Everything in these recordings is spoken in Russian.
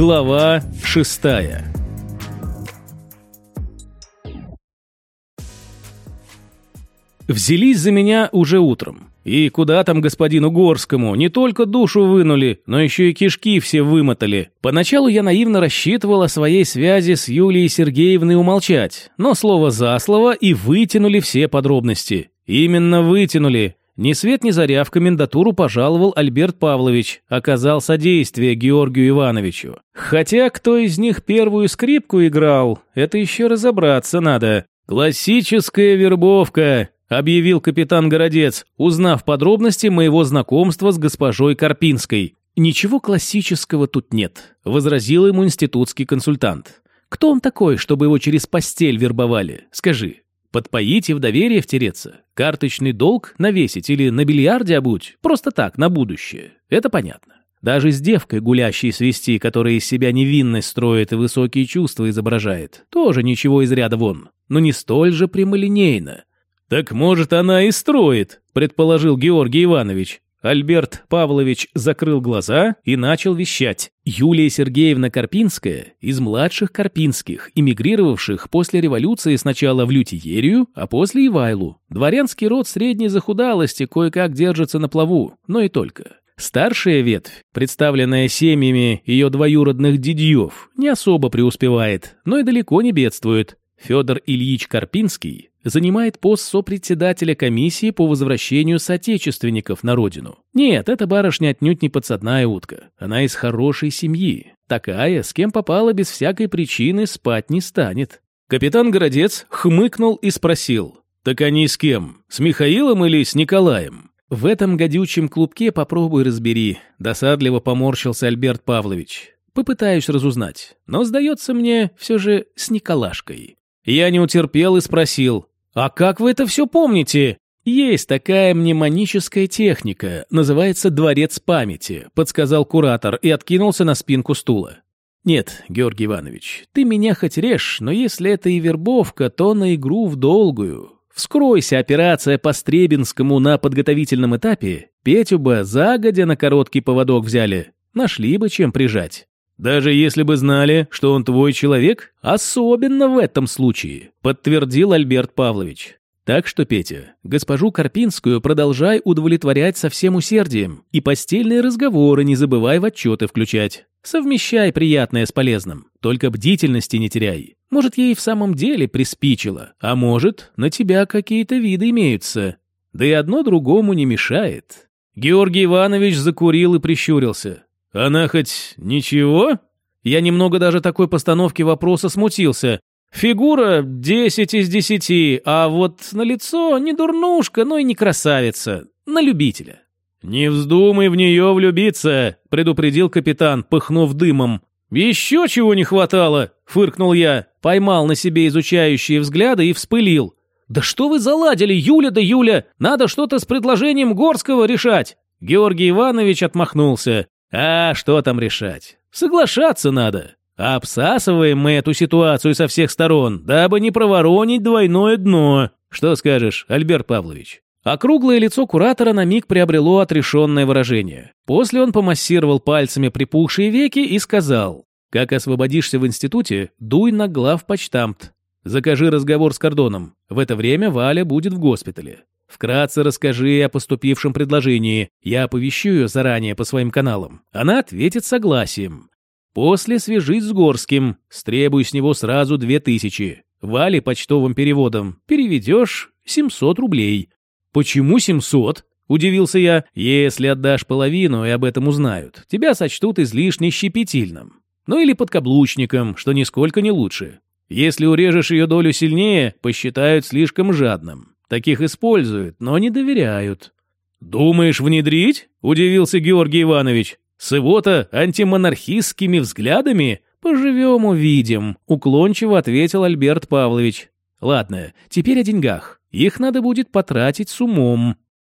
Глава шестая Взялись за меня уже утром. И куда там господину Горскому, не только душу вынули, но еще и кишки все вымотали. Поначалу я наивно рассчитывал о своей связи с Юлией Сергеевной умолчать, но слово за слово и вытянули все подробности. Именно вытянули. Ни свет ни заря в комендатуру пожаловал Альберт Павлович, оказал содействие Георгию Ивановичу. Хотя кто из них первую скрипку играл, это еще разобраться надо. Классическая вербовка, объявил капитан Городец, узнав подробности моего знакомства с госпожой Карпинской. «Ничего классического тут нет», – возразил ему институтский консультант. «Кто он такой, чтобы его через постель вербовали? Скажи, подпоить и в доверие втереться? Карточный долг навесить или на бильярде обуть? Просто так, на будущее. Это понятно. Даже с девкой, гулящей свести, которая из себя невинность строит и высокие чувства изображает, тоже ничего из ряда вон. Но не столь же прямолинейно. «Так, может, она и строит», – предположил Георгий Иванович. Альберт Павлович закрыл глаза и начал вещать. Юлия Сергеевна Карпинская из младших Карпинских, эмигрировавших после революции сначала в Лютиерию, а после Ивайлу. Дворянский род средней захудалости кое-как держится на плаву, но и только. Старшая ветвь, представленная семьями ее двоюродных дядьев, не особо преуспевает, но и далеко не бедствует. Федор Ильич Карпинский занимает пост сопредседателя комиссии по возвращению соотечественников на родину. Нет, эта барышня отнюдь не подсадная утка. Она из хорошей семьи. Такая, с кем попала без всякой причины, спать не станет. Капитан Городец хмыкнул и спросил. «Так они с кем? С Михаилом или с Николаем?» «В этом гадючем клубке попробуй разбери», – досадливо поморщился Альберт Павлович. «Попытаюсь разузнать, но, сдается мне, все же с Николашкой». Я не утерпел и спросил, «А как вы это все помните?» «Есть такая мнемоническая техника, называется «дворец памяти», — подсказал куратор и откинулся на спинку стула. «Нет, Георгий Иванович, ты меня хоть режь, но если это и вербовка, то на игру в долгую. Вскройся операция по Стребинскому на подготовительном этапе, Петю бы загодя на короткий поводок взяли, нашли бы чем прижать». «Даже если бы знали, что он твой человек? Особенно в этом случае», – подтвердил Альберт Павлович. Так что, Петя, госпожу Карпинскую продолжай удовлетворять со всем усердием и постельные разговоры не забывай в отчеты включать. Совмещай приятное с полезным, только бдительности не теряй. Может, ей в самом деле приспичило, а может, на тебя какие-то виды имеются. Да и одно другому не мешает. Георгий Иванович закурил и прищурился. «Она хоть ничего?» Я немного даже такой постановки вопроса смутился. Фигура 10 из 10, а вот на лицо не дурнушка, но и не красавица. На любителя. «Не вздумай в нее влюбиться», — предупредил капитан, пыхнув дымом. «Еще чего не хватало», — фыркнул я, поймал на себе изучающие взгляды и вспылил. «Да что вы заладили, Юля да Юля! Надо что-то с предложением Горского решать!» Георгий Иванович отмахнулся. А что там решать? Соглашаться надо. Обсасываем мы эту ситуацию со всех сторон, дабы не проворонить двойное дно. Что скажешь, Альберт Павлович? Округлое лицо куратора на миг приобрело отрешенное выражение. После он помассировал пальцами припухшие веки и сказал, «Как освободишься в институте, дуй на главпочтамт. Закажи разговор с Кордоном. В это время Валя будет в госпитале. Вкратце расскажи о поступившем предложении. Я оповещу ее заранее по своим каналам. Она ответит согласием. После свяжись с Горским. Стребуй с него сразу две тысячи. Вали почтовым переводом. Переведешь 700 рублей. Почему 700? Удивился я. Если отдашь половину и об этом узнают, тебя сочтут излишне щепетильным. Ну или подкаблучником, что нисколько не лучше. Если урежешь ее долю сильнее, посчитают слишком жадным. Таких используют, но не доверяют. «Думаешь внедрить?» – удивился Георгий Иванович. «С его-то антимонархистскими взглядами? Поживем, увидим», – уклончиво ответил Альберт Павлович. «Ладно, теперь о деньгах. Их надо будет потратить с умом».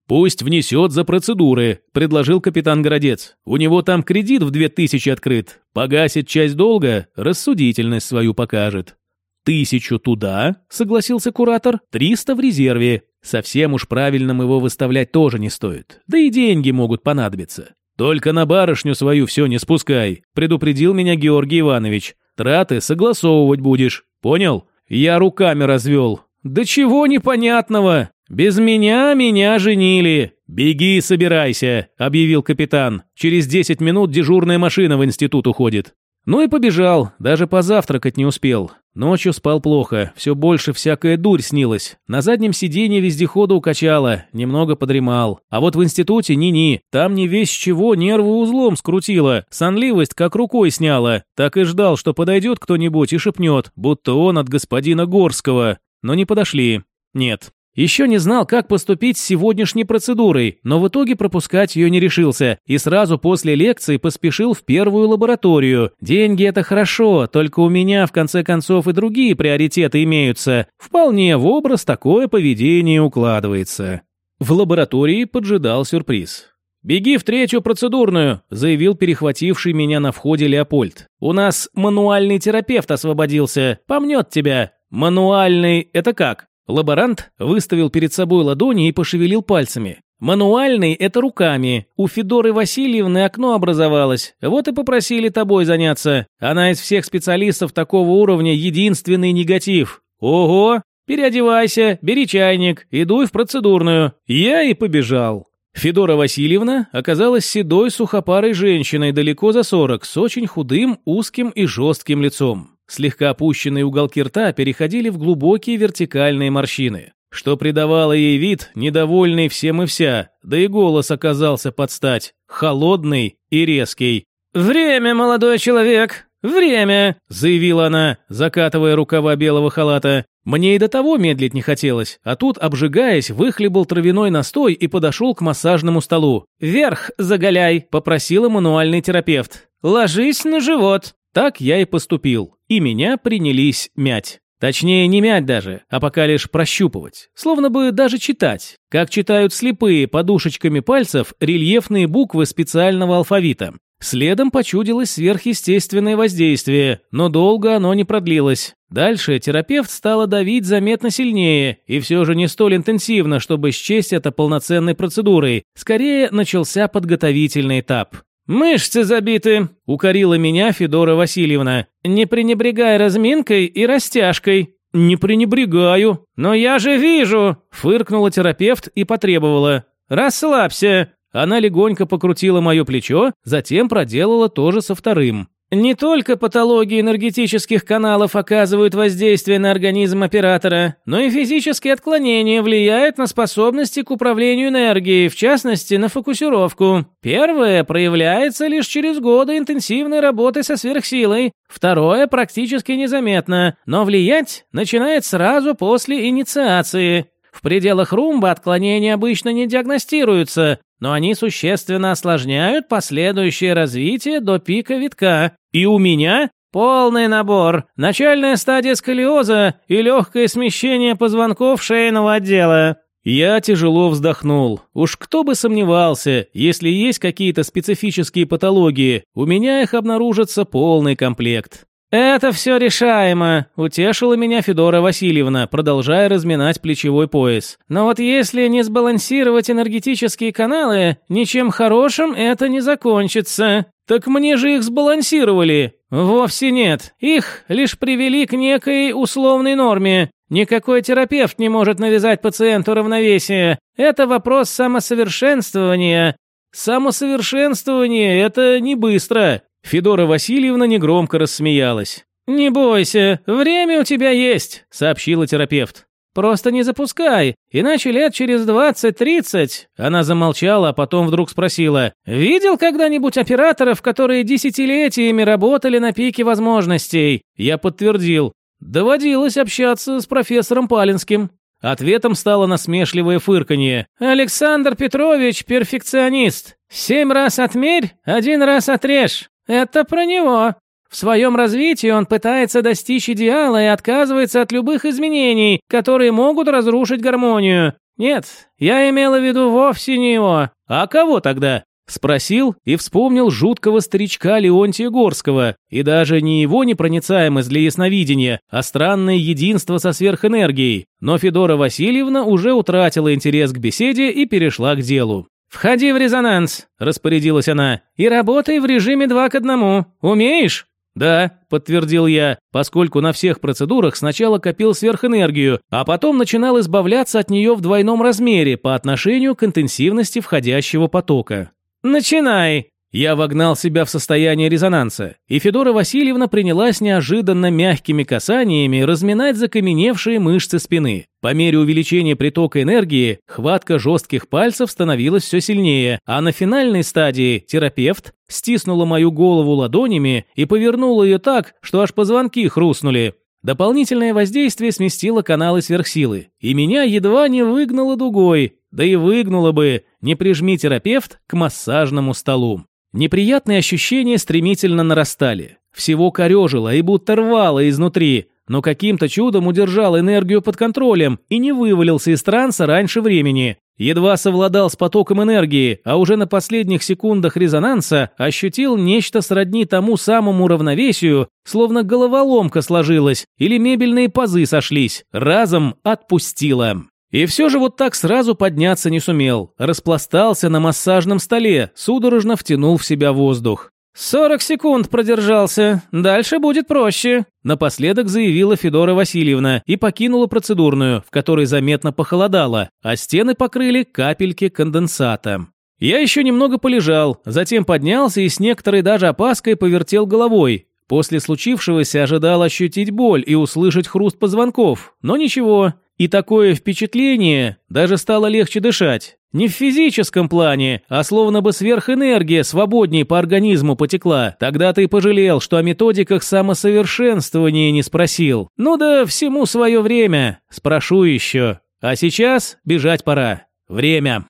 «Пусть внесет за процедуры», – предложил капитан Городец. «У него там кредит в две тысячи открыт. Погасит часть долга, рассудительность свою покажет». «Тысячу туда», — согласился куратор, — «триста в резерве. Совсем уж правильным его выставлять тоже не стоит. Да и деньги могут понадобиться. Только на барышню свою все не спускай, предупредил меня Георгий Иванович. Траты согласовывать будешь, понял? Я руками развел. Да чего непонятного? Без меня меня женили. Беги собирайся, объявил капитан. Через десять минут дежурная машина в институт уходит. Ну и побежал, даже позавтракать не успел. Ночью спал плохо, все больше всякая дурь снилась. На заднем сиденье вездехода укачало, немного подремал. А вот в институте ни-ни, там не весь чего нервы узлом скрутило, сонливость как рукой сняла. Так и ждал, что подойдет кто-нибудь и шепнет, будто он от господина Горского. Но не подошли. Нет, еще не знал, как поступить с сегодняшней процедурой, но в итоге пропускать ее не решился и сразу после лекции поспешил в первую лабораторию. Деньги – это хорошо, только у меня в конце концов и другие приоритеты имеются. Вполне в образ такое поведение укладывается. В лаборатории поджидал сюрприз. «Беги в третью процедурную», – заявил перехвативший меня на входе Леопольд. «У нас мануальный терапевт освободился. Помнет тебя». «Мануальный – это как?» Лаборант выставил перед собой ладони и пошевелил пальцами. Мануальный – это руками. У Федоры Васильевны окно образовалось. Вот и попросили тобой заняться. Она из всех специалистов такого уровня единственный негатив. Ого! Переодевайся, бери чайник и дуй в процедурную. Я и побежал. Федора Васильевна оказалась седой сухопарой женщиной далеко за сорок, с очень худым, узким и жестким лицом. Слегка опущенные уголки рта переходили в глубокие вертикальные морщины, что придавало ей вид, недовольный всем и вся, да и голос оказался под стать, холодный и резкий. «Время, молодой человек, время!» – заявила она, закатывая рукава белого халата. Мне и до того медлить не хотелось, а тут, обжигаясь, выхлебал травяной настой и подошел к массажному столу. «Вверх заголяй!» – попросила мануальный терапевт. «Ложись на живот!» Так я и поступил и меня принялись мять. Точнее, не мять даже, а пока лишь прощупывать. Словно бы даже читать. Как читают слепые подушечками пальцев рельефные буквы специального алфавита. Следом почудилось сверхъестественное воздействие, но долго оно не продлилось. Дальше терапевт стала давить заметно сильнее, и все же не столь интенсивно, чтобы счесть это полноценной процедурой. Скорее, начался подготовительный этап. «Мышцы забиты», — укорила меня Федора Васильевна. «Не пренебрегай разминкой и растяжкой». «Не пренебрегаю». «Но я же вижу», — фыркнула терапевт и потребовала. «Расслабься». Она легонько покрутила мое плечо, затем проделала то же со вторым. Не только патологии энергетических каналов оказывают воздействие на организм оператора, но и физические отклонения влияют на способности к управлению энергией, в частности, на фокусировку. Первое проявляется лишь через годы интенсивной работы со сверхсилой, второе практически незаметно, но влиять начинает сразу после инициации. В пределах румба отклонения обычно не диагностируются, но они существенно осложняют последующее развитие до пика витка. И у меня полный набор, начальная стадия сколиоза и легкое смещение позвонков шейного отдела. Я тяжело вздохнул. Уж кто бы сомневался, если есть какие-то специфические патологии, у меня их обнаружится полный комплект. «Это все решаемо», – утешила меня Федора Васильевна, продолжая разминать плечевой пояс. «Но вот если не сбалансировать энергетические каналы, ничем хорошим это не закончится». «Так мне же их сбалансировали». «Вовсе нет. Их лишь привели к некой условной норме. Никакой терапевт не может навязать пациенту равновесие. Это вопрос самосовершенствования. Самосовершенствование – это не быстро. Федора Васильевна негромко рассмеялась. «Не бойся, время у тебя есть», – сообщила терапевт. «Просто не запускай, иначе лет через двадцать-тридцать...» Она замолчала, а потом вдруг спросила. «Видел когда-нибудь операторов, которые десятилетиями работали на пике возможностей?» Я подтвердил. «Доводилось общаться с профессором Палинским». Ответом стало насмешливое фырканье. «Александр Петрович – перфекционист. Семь раз отмерь, один раз отрежь. Это про него. В своем развитии он пытается достичь идеала и отказывается от любых изменений, которые могут разрушить гармонию. Нет, я имела в виду вовсе не его. А кого тогда? Спросил и вспомнил жуткого старичка Леонтия Горского, и даже не его непроницаемость для ясновидения, а странное единство со сверхэнергией. Но Федора Васильевна уже утратила интерес к беседе и перешла к делу. «Входи в резонанс», – распорядилась она, – «и работай в режиме два к одному. Умеешь?» «Да», – подтвердил я, поскольку на всех процедурах сначала копил сверхэнергию, а потом начинал избавляться от нее в двойном размере по отношению к интенсивности входящего потока. «Начинай!» Я вогнал себя в состояние резонанса, и Федора Васильевна принялась неожиданно мягкими касаниями разминать закаменевшие мышцы спины. По мере увеличения притока энергии, хватка жестких пальцев становилась все сильнее, а на финальной стадии терапевт стиснула мою голову ладонями и повернула ее так, что аж позвонки хрустнули. Дополнительное воздействие сместило каналы сверхсилы, и меня едва не выгнало дугой, да и выгнуло бы, не прижми терапевт к массажному столу. Неприятные ощущения стремительно нарастали. Всего корежило и будто рвало изнутри, но каким-то чудом удержал энергию под контролем и не вывалился из транса раньше времени. Едва совладал с потоком энергии, а уже на последних секундах резонанса ощутил нечто сродни тому самому равновесию, словно головоломка сложилась или мебельные пазы сошлись. Разом отпустило. И все же вот так сразу подняться не сумел. Распластался на массажном столе, судорожно втянул в себя воздух. «Сорок секунд продержался. Дальше будет проще», – напоследок заявила Федора Васильевна и покинула процедурную, в которой заметно похолодало, а стены покрыли капельки конденсата. Я еще немного полежал, затем поднялся и с некоторой даже опаской повертел головой. После случившегося ожидал ощутить боль и услышать хруст позвонков, но ничего, и такое впечатление, даже стало легче дышать. Не в физическом плане, а словно бы сверхэнергия свободней по организму потекла. Тогда ты пожалел, что о методиках самосовершенствования не спросил. Ну да всему свое время. Спрошу еще. А сейчас бежать пора. Время.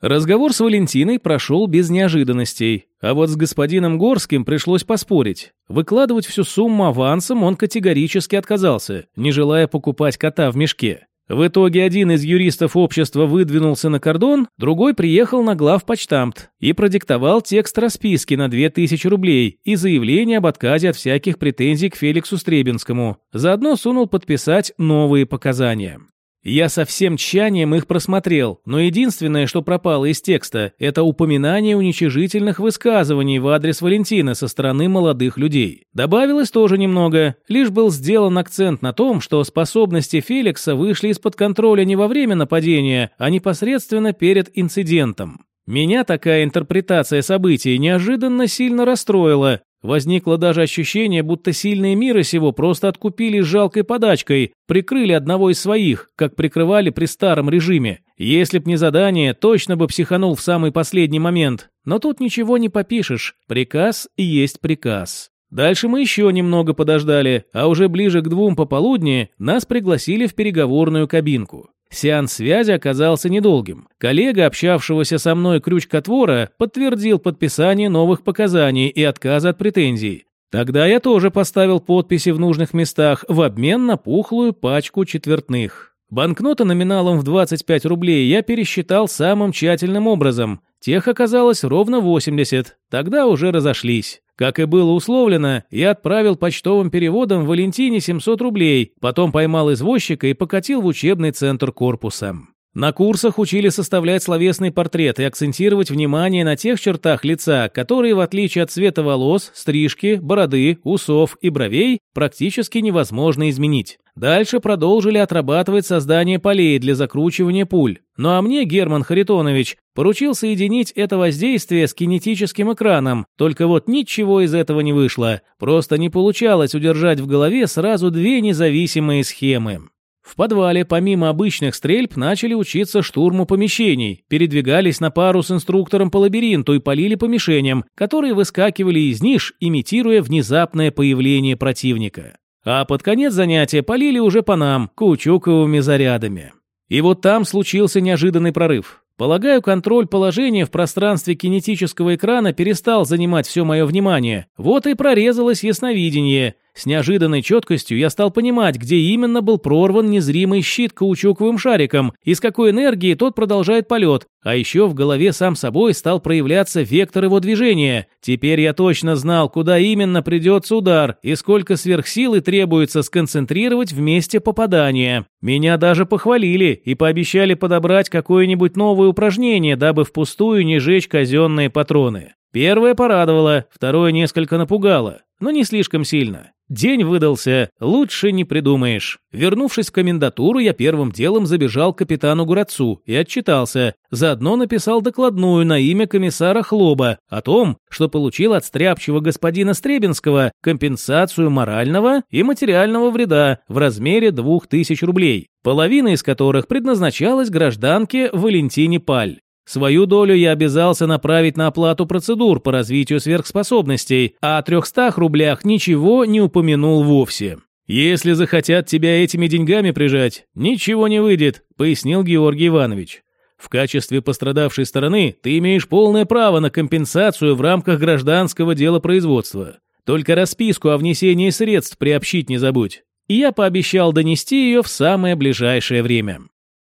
Разговор с Валентиной прошел без неожиданностей, а вот с господином Горским пришлось поспорить. Выкладывать всю сумму авансом он категорически отказался, не желая покупать кота в мешке. В итоге один из юристов общества выдвинулся на кордон, другой приехал на главпочтамт и продиктовал текст расписки на 2000 рублей и заявление об отказе от всяких претензий к Феликсу Стребинскому. Заодно сунул подписать новые показания. Я со всем тщанием их просмотрел, но единственное, что пропало из текста, это упоминание уничижительных высказываний в адрес Валентина со стороны молодых людей. Добавилось тоже немного, лишь был сделан акцент на том, что способности Феликса вышли из-под контроля не во время нападения, а непосредственно перед инцидентом. Меня такая интерпретация событий неожиданно сильно расстроила, Возникло даже ощущение, будто сильные мира сего просто откупили жалкой подачкой, прикрыли одного из своих, как прикрывали при старом режиме. Если б не задание, точно бы психанул в самый последний момент. Но тут ничего не попишешь. Приказ и есть приказ. Дальше мы еще немного подождали, а уже ближе к двум пополудни нас пригласили в переговорную кабинку. Сеанс связи оказался недолгим. Коллега, общавшегося со мной крючкотвора, подтвердил подписание новых показаний и отказа от претензий. Тогда я тоже поставил подписи в нужных местах в обмен на пухлую пачку четвертных. Банкноты номиналом в 25 рублей я пересчитал самым тщательным образом. Тех оказалось ровно 80, тогда уже разошлись. Как и было условлено, я отправил почтовым переводом Валентине 700 рублей, потом поймал извозчика и покатил в учебный центр корпуса. На курсах учили составлять словесный портрет и акцентировать внимание на тех чертах лица, которые, в отличие от цвета волос, стрижки, бороды, усов и бровей, практически невозможно изменить. Дальше продолжили отрабатывать создание полей для закручивания пуль. Ну а мне Герман Харитонович поручил соединить это воздействие с кинетическим экраном, только вот ничего из этого не вышло. Просто не получалось удержать в голове сразу две независимые схемы. В подвале, помимо обычных стрельб, начали учиться штурму помещений, передвигались на пару с инструктором по лабиринту и полили по мишеням, которые выскакивали из ниш, имитируя внезапное появление противника. А под конец занятия полили уже по нам, каучуковыми зарядами. И вот там случился неожиданный прорыв. Полагаю, контроль положения в пространстве кинетического экрана перестал занимать все мое внимание. Вот и прорезалось ясновидение. С неожиданной четкостью я стал понимать, где именно был прорван незримый щит каучуковым шариком и с какой энергией тот продолжает полет. А еще в голове сам собой стал проявляться вектор его движения. Теперь я точно знал, куда именно придется удар и сколько сверхсилы требуется сконцентрировать в месте попадания. Меня даже похвалили и пообещали подобрать какое-нибудь новое упражнение, дабы впустую не жечь казенные патроны. Первое порадовало, второе несколько напугало, но не слишком сильно. День выдался, лучше не придумаешь. Вернувшись в комендатуру, я первым делом забежал к капитану Гурацу и отчитался. Заодно написал докладную на имя комиссара Хлоба о том, что получил от стряпчего господина Стребинского компенсацию морального и материального вреда в размере двух тысяч рублей, половина из которых предназначалась гражданке Валентине Паль. Свою долю я обязался направить на оплату процедур по развитию сверхспособностей, а о 300 рублях ничего не упомянул вовсе. «Если захотят тебя этими деньгами прижать, ничего не выйдет», – пояснил Георгий Иванович. «В качестве пострадавшей стороны ты имеешь полное право на компенсацию в рамках гражданского дела производства. Только расписку о внесении средств приобщить не забудь». И я пообещал донести ее в самое ближайшее время.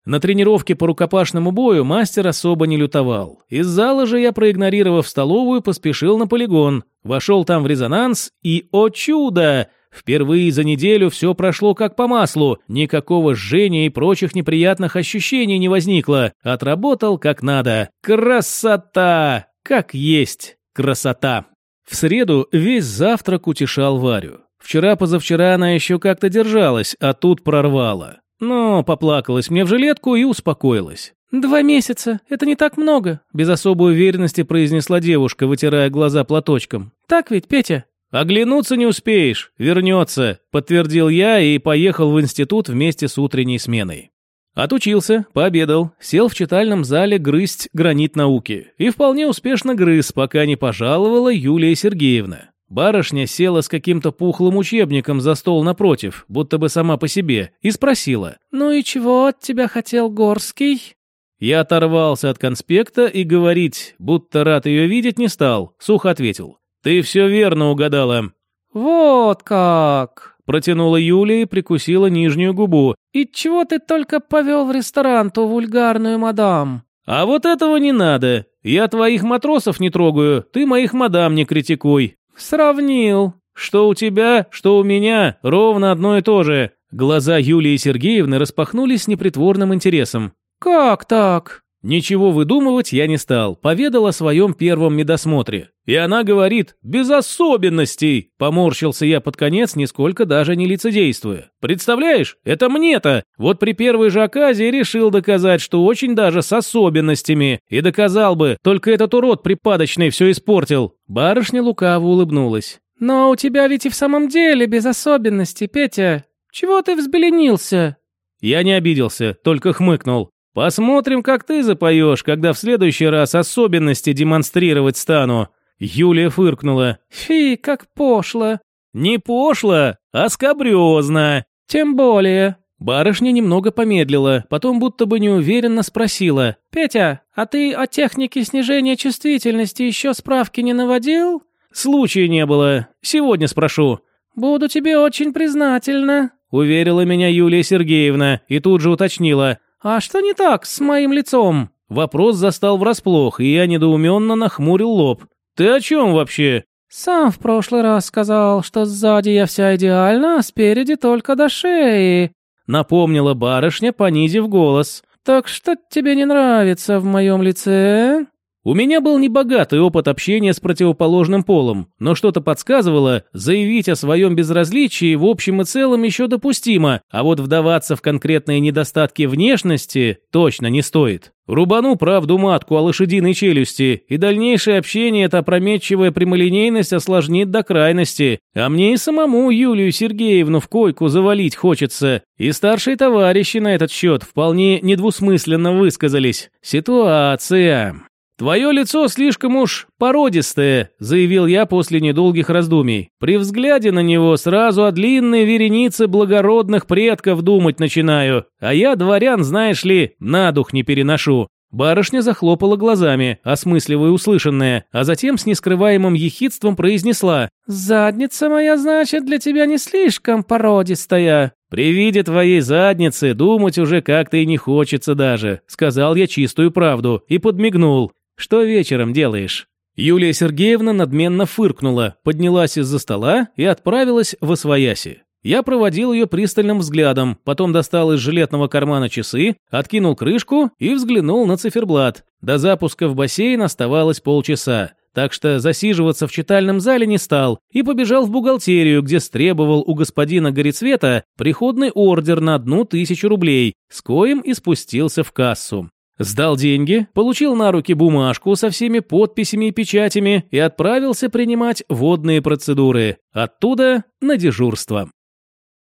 На тренировке по рукопашному бою мастер особо не лютовал. Из зала же я, проигнорировав столовую, поспешил на полигон, вошел там в резонанс и, о чудо! Впервые за неделю все прошло как по маслу, никакого жжения и прочих неприятных ощущений не возникло. Отработал как надо. Красота! Как есть красота! В среду весь завтрак утешал Варю. Вчера-позавчера она еще как-то держалась, а тут прорвала. Но поплакалась мне в жилетку и успокоилась. «Два месяца – это не так много», – без особой уверенности произнесла девушка, вытирая глаза платочком. «Так ведь, Петя?» «Оглянуться не успеешь, вернется», – подтвердил я и поехал в институт вместе с утренней сменой. Отучился, пообедал, сел в читальном зале грызть гранит науки. И вполне успешно грыз, пока не пожаловала Юлия Сергеевна. Барышня села с каким-то пухлым учебником за стол напротив, будто бы сама по себе, и спросила. «Ну и чего от тебя хотел Горский?» Я оторвался от конспекта и говорить, будто рад ее видеть, не стал. Сухо ответил. «Ты все верно угадала». «Вот как!» Протянула Юлия и прикусила нижнюю губу. «И чего ты только повел в ресторан ту вульгарную мадам?» «А вот этого не надо. Я твоих матросов не трогаю, ты моих мадам не критикуй. «Сравнил. Что у тебя, что у меня, ровно одно и то же». Глаза Юлии Сергеевны распахнулись с непритворным интересом. «Как так?» Ничего выдумывать я не стал, поведал о своем первом медосмотре. И она говорит, без особенностей. Поморщился я под конец, нисколько даже не лицедействуя. Представляешь, это мне-то. Вот при первой же оказии решил доказать, что очень даже с особенностями. И доказал бы, только этот урод припадочный все испортил. Барышня лукаво улыбнулась. «Но у тебя ведь и в самом деле без особенностей, Петя. Чего ты взбеленился?» Я не обиделся, только хмыкнул. Посмотрим, как ты запоешь, когда в следующий раз особенности демонстрировать стану». Юлия фыркнула. «Фи, как пошло». «Не пошло, а скабрёзно». «Тем более». Барышня немного помедлила, потом будто бы неуверенно спросила. «Петя, а ты о технике снижения чувствительности еще справки не наводил?» «Случая не было. Сегодня спрошу». «Буду тебе очень признательна», — уверила меня Юлия Сергеевна и тут же уточнила. «А что не так с моим лицом?» Вопрос застал врасплох, и я недоуменно нахмурил лоб. «Ты о чем вообще?» «Сам в прошлый раз сказал, что сзади я вся идеальна, а спереди только до шеи», напомнила барышня, понизив голос. «Так что тебе не нравится в моем лице?» У меня был небогатый опыт общения с противоположным полом, но что-то подсказывало, заявить о своем безразличии в общем и целом еще допустимо, а вот вдаваться в конкретные недостатки внешности точно не стоит. Рубану правду матку о лошадиной челюсти, и дальнейшее общение эта опрометчивая прямолинейность осложнит до крайности. А мне и самому Юлию Сергеевну в койку завалить хочется. И старшие товарищи на этот счет вполне недвусмысленно высказались. Ситуация. «Твое лицо слишком уж породистое», – заявил я после недолгих раздумий. При взгляде на него сразу о длинной веренице благородных предков думать начинаю, а я дворян, знаешь ли, на дух не переношу. Барышня захлопала глазами, осмысливая услышанное, а затем с нескрываемым ехидством произнесла «Задница моя, значит, для тебя не слишком породистая». «При виде твоей задницы думать уже как-то и не хочется даже», сказал я чистую правду и подмигнул. «Что вечером делаешь?» Юлия Сергеевна надменно фыркнула, поднялась из-за стола и отправилась в освояси. Я проводил ее пристальным взглядом, потом достал из жилетного кармана часы, откинул крышку и взглянул на циферблат. До запуска в бассейн оставалось полчаса, так что засиживаться в читальном зале не стал и побежал в бухгалтерию, где стребовал у господина Горецвета приходный ордер на одну тысячу рублей, с коим и спустился в кассу. Сдал деньги, получил на руки бумажку со всеми подписями и печатями и отправился принимать водные процедуры. Оттуда на дежурство.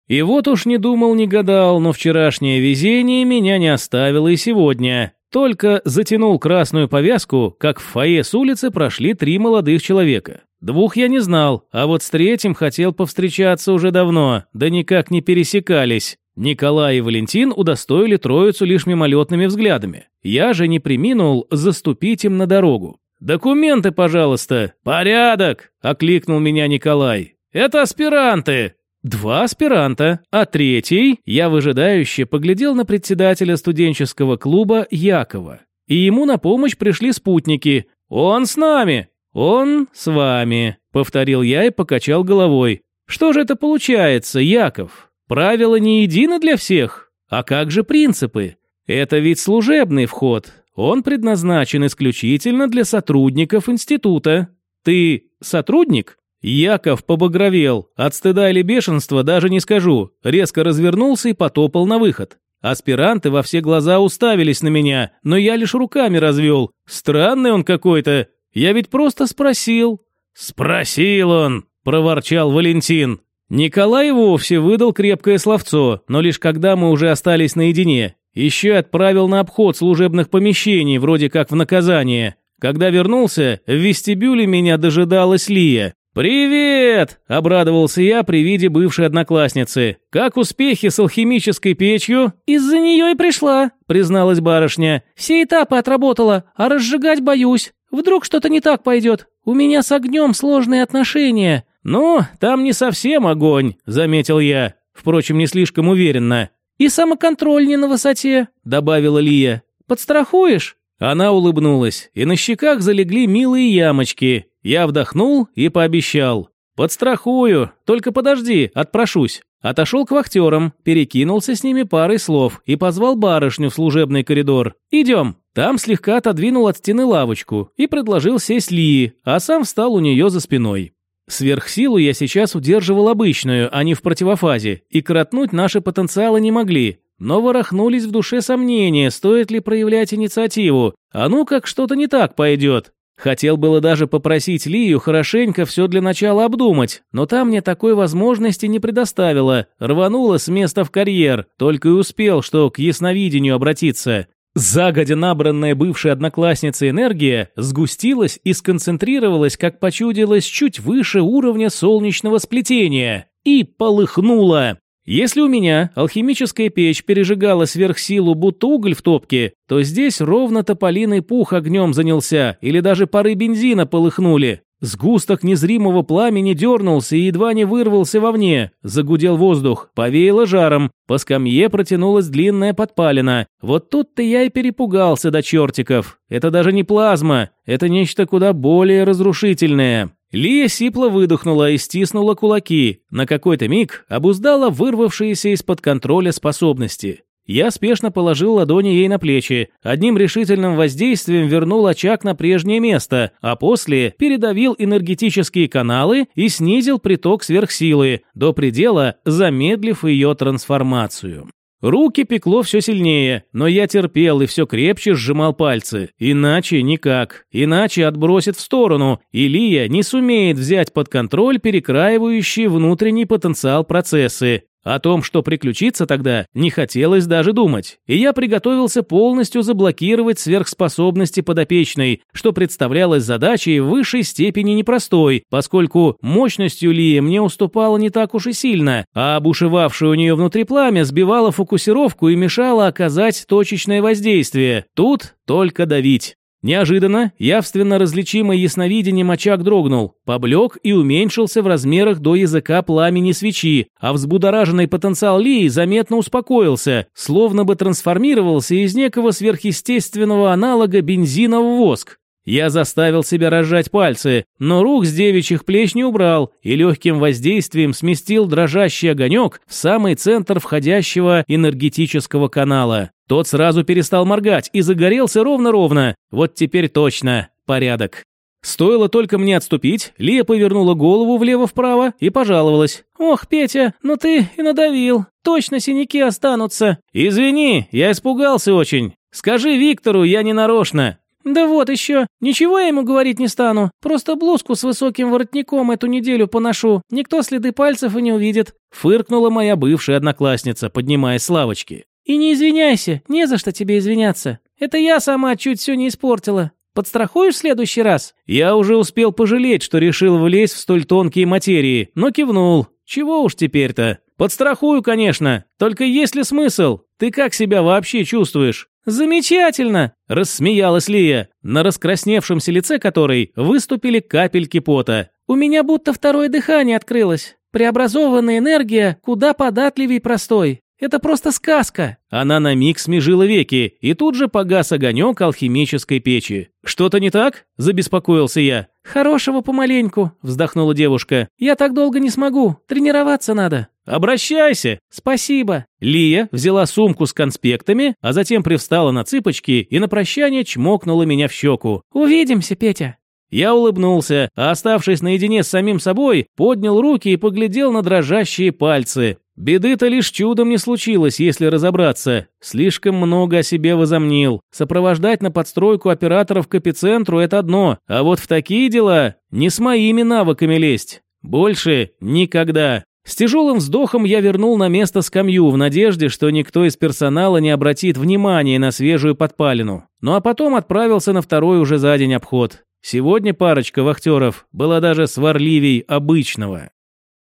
И вот уж не думал, не гадал, но вчерашнее везение меня не оставило и сегодня. Только затянул красную повязку, как в фойе с улицы прошли три молодых человека. Двух я не знал, а вот с третьим хотел повстречаться уже давно, да никак не пересекались. Николай и Валентин удостоили троицу лишь мимолетными взглядами. Я же не приминул заступить им на дорогу. «Документы, пожалуйста!» «Порядок!» – окликнул меня Николай. «Это аспиранты!» Два аспиранта, а третий, я выжидающе поглядел на председателя студенческого клуба Якова. И ему на помощь пришли спутники. «Он с нами!» «Он с вами», — повторил я и покачал головой. «Что же это получается, Яков? Правила не едины для всех? А как же принципы? Это ведь служебный вход. Он предназначен исключительно для сотрудников института. Ты сотрудник? Яков побагровел. От стыда или бешенства даже не скажу. Резко развернулся и потопал на выход. Аспиранты во все глаза уставились на меня, но я лишь руками развел. Странный он какой-то. Я ведь просто спросил. «Спросил он», – проворчал Валентин. Николай вовсе выдал крепкое словцо, но лишь когда мы уже остались наедине. Еще отправил на обход служебных помещений, вроде как в наказание. Когда вернулся, в вестибюле меня дожидалась Лия. «Привет!» – обрадовался я при виде бывшей одноклассницы. «Как успехи с алхимической печью?» «Из-за нее и пришла», – призналась барышня. «Все этапы отработала, а разжигать боюсь. Вдруг что-то не так пойдет. У меня с огнем сложные отношения». «Ну, там не совсем огонь», – заметил я. Впрочем, не слишком уверенно. «И самоконтроль не на высоте», – добавила Лия. «Подстрахуешь?» Она улыбнулась, и на щеках залегли милые ямочки. Я вдохнул и пообещал. «Подстрахую, только подожди, отпрошусь». Отошел к вахтерам, перекинулся с ними парой слов и позвал барышню в служебный коридор. «Идем». Там слегка отодвинул от стены лавочку и предложил сесть Лии, а сам встал у нее за спиной. Сверхсилу я сейчас удерживал обычную, а не в противофазе, и коротнуть наши потенциалы не могли. Но ворохнулись в душе сомнения, стоит ли проявлять инициативу. А ну как что-то не так пойдет. Хотел было даже попросить Лию хорошенько все для начала обдумать, но там мне такой возможности не предоставила. Рванула с места в карьер, только и успел, что к ясновидению обратиться. Загодя набранная бывшей одноклассницей энергия сгустилась и сконцентрировалась, как почудилось, чуть выше уровня солнечного сплетения. И полыхнула. Если у меня алхимическая печь пережигала сверхсилу, будто уголь в топке, то здесь ровно тополиный пух огнем занялся, или даже пары бензина полыхнули. Сгусток незримого пламени дернулся и едва не вырвался вовне. Загудел воздух, повеяло жаром. По скамье протянулась длинная подпалина. Вот тут-то я и перепугался до чертиков. Это даже не плазма, это нечто куда более разрушительное. Лия сипло выдохнула и стиснула кулаки. На какой-то миг обуздала вырвавшиеся из-под контроля способности. Я спешно положил ладони ей на плечи, одним решительным воздействием вернул очаг на прежнее место, а после передавил энергетические каналы и снизил приток сверхсилы, до предела замедлив ее трансформацию. Руки пекло все сильнее, но я терпел и все крепче сжимал пальцы. Иначе никак. Иначе отбросит в сторону, и Лия не сумеет взять под контроль перекраивающие внутренний потенциал процессы. О том, что приключиться тогда, не хотелось даже думать, и я приготовился полностью заблокировать сверхспособности подопечной, что представлялось задачей в высшей степени непростой, поскольку мощностью Лии мне уступала не так уж и сильно, а бушевавшее у нее внутри пламя сбивало фокусировку и мешало оказать точечное воздействие. Тут только давить. Неожиданно, явственно различимый ясновидением очаг дрогнул, поблек и уменьшился в размерах до языка пламени свечи, а взбудораженный потенциал Лии заметно успокоился, словно бы трансформировался из некого сверхъестественного аналога бензина в воск. Я заставил себя разжать пальцы, но рук с девичьих плеч не убрал и легким воздействием сместил дрожащий огонек в самый центр входящего энергетического канала. Тот сразу перестал моргать и загорелся ровно-ровно. Вот теперь точно порядок. Стоило только мне отступить, Лия повернула голову влево-вправо и пожаловалась. «Ох, Петя, ну ты и надавил. Точно синяки останутся». «Извини, я испугался очень. Скажи Виктору, я не нарочно. «Да вот еще. Ничего я ему говорить не стану. Просто блузку с высоким воротником эту неделю поношу. Никто следы пальцев и не увидит», — фыркнула моя бывшая одноклассница, поднимая с лавочки. «И не извиняйся, не за что тебе извиняться. Это я сама чуть все не испортила. Подстрахуешь в следующий раз?» Я уже успел пожалеть, что решил влезть в столь тонкие материи, но кивнул. Чего уж теперь-то? Подстрахую, конечно. Только есть ли смысл? Ты как себя вообще чувствуешь? «Замечательно!» – рассмеялась Лия, на раскрасневшемся лице которой выступили капельки пота. «У меня будто второе дыхание открылось. Преобразованная энергия куда податливей простой. Это просто сказка!» Она на миг смежила веки, и тут же погас огонек алхимической печи. «Что-то не так?» – забеспокоился я. «Хорошего помаленьку», – вздохнула девушка. «Я так долго не смогу. Тренироваться надо». «Обращайся!» «Спасибо!» Лия взяла сумку с конспектами, а затем привстала на цыпочки и на прощание чмокнула меня в щеку. «Увидимся, Петя!» Я улыбнулся, а оставшись наедине с самим собой, поднял руки и поглядел на дрожащие пальцы. Беды-то лишь чудом не случилось, если разобраться. Слишком много о себе возомнил. Сопровождать на подстройку операторов к эпицентру – это одно, а вот в такие дела не с моими навыками лезть. Больше никогда. С тяжелым вздохом я вернул на место скамью в надежде, что никто из персонала не обратит внимания на свежую подпалину. Ну а потом отправился на второй уже за день обход. Сегодня парочка вахтеров была даже сварливей обычного.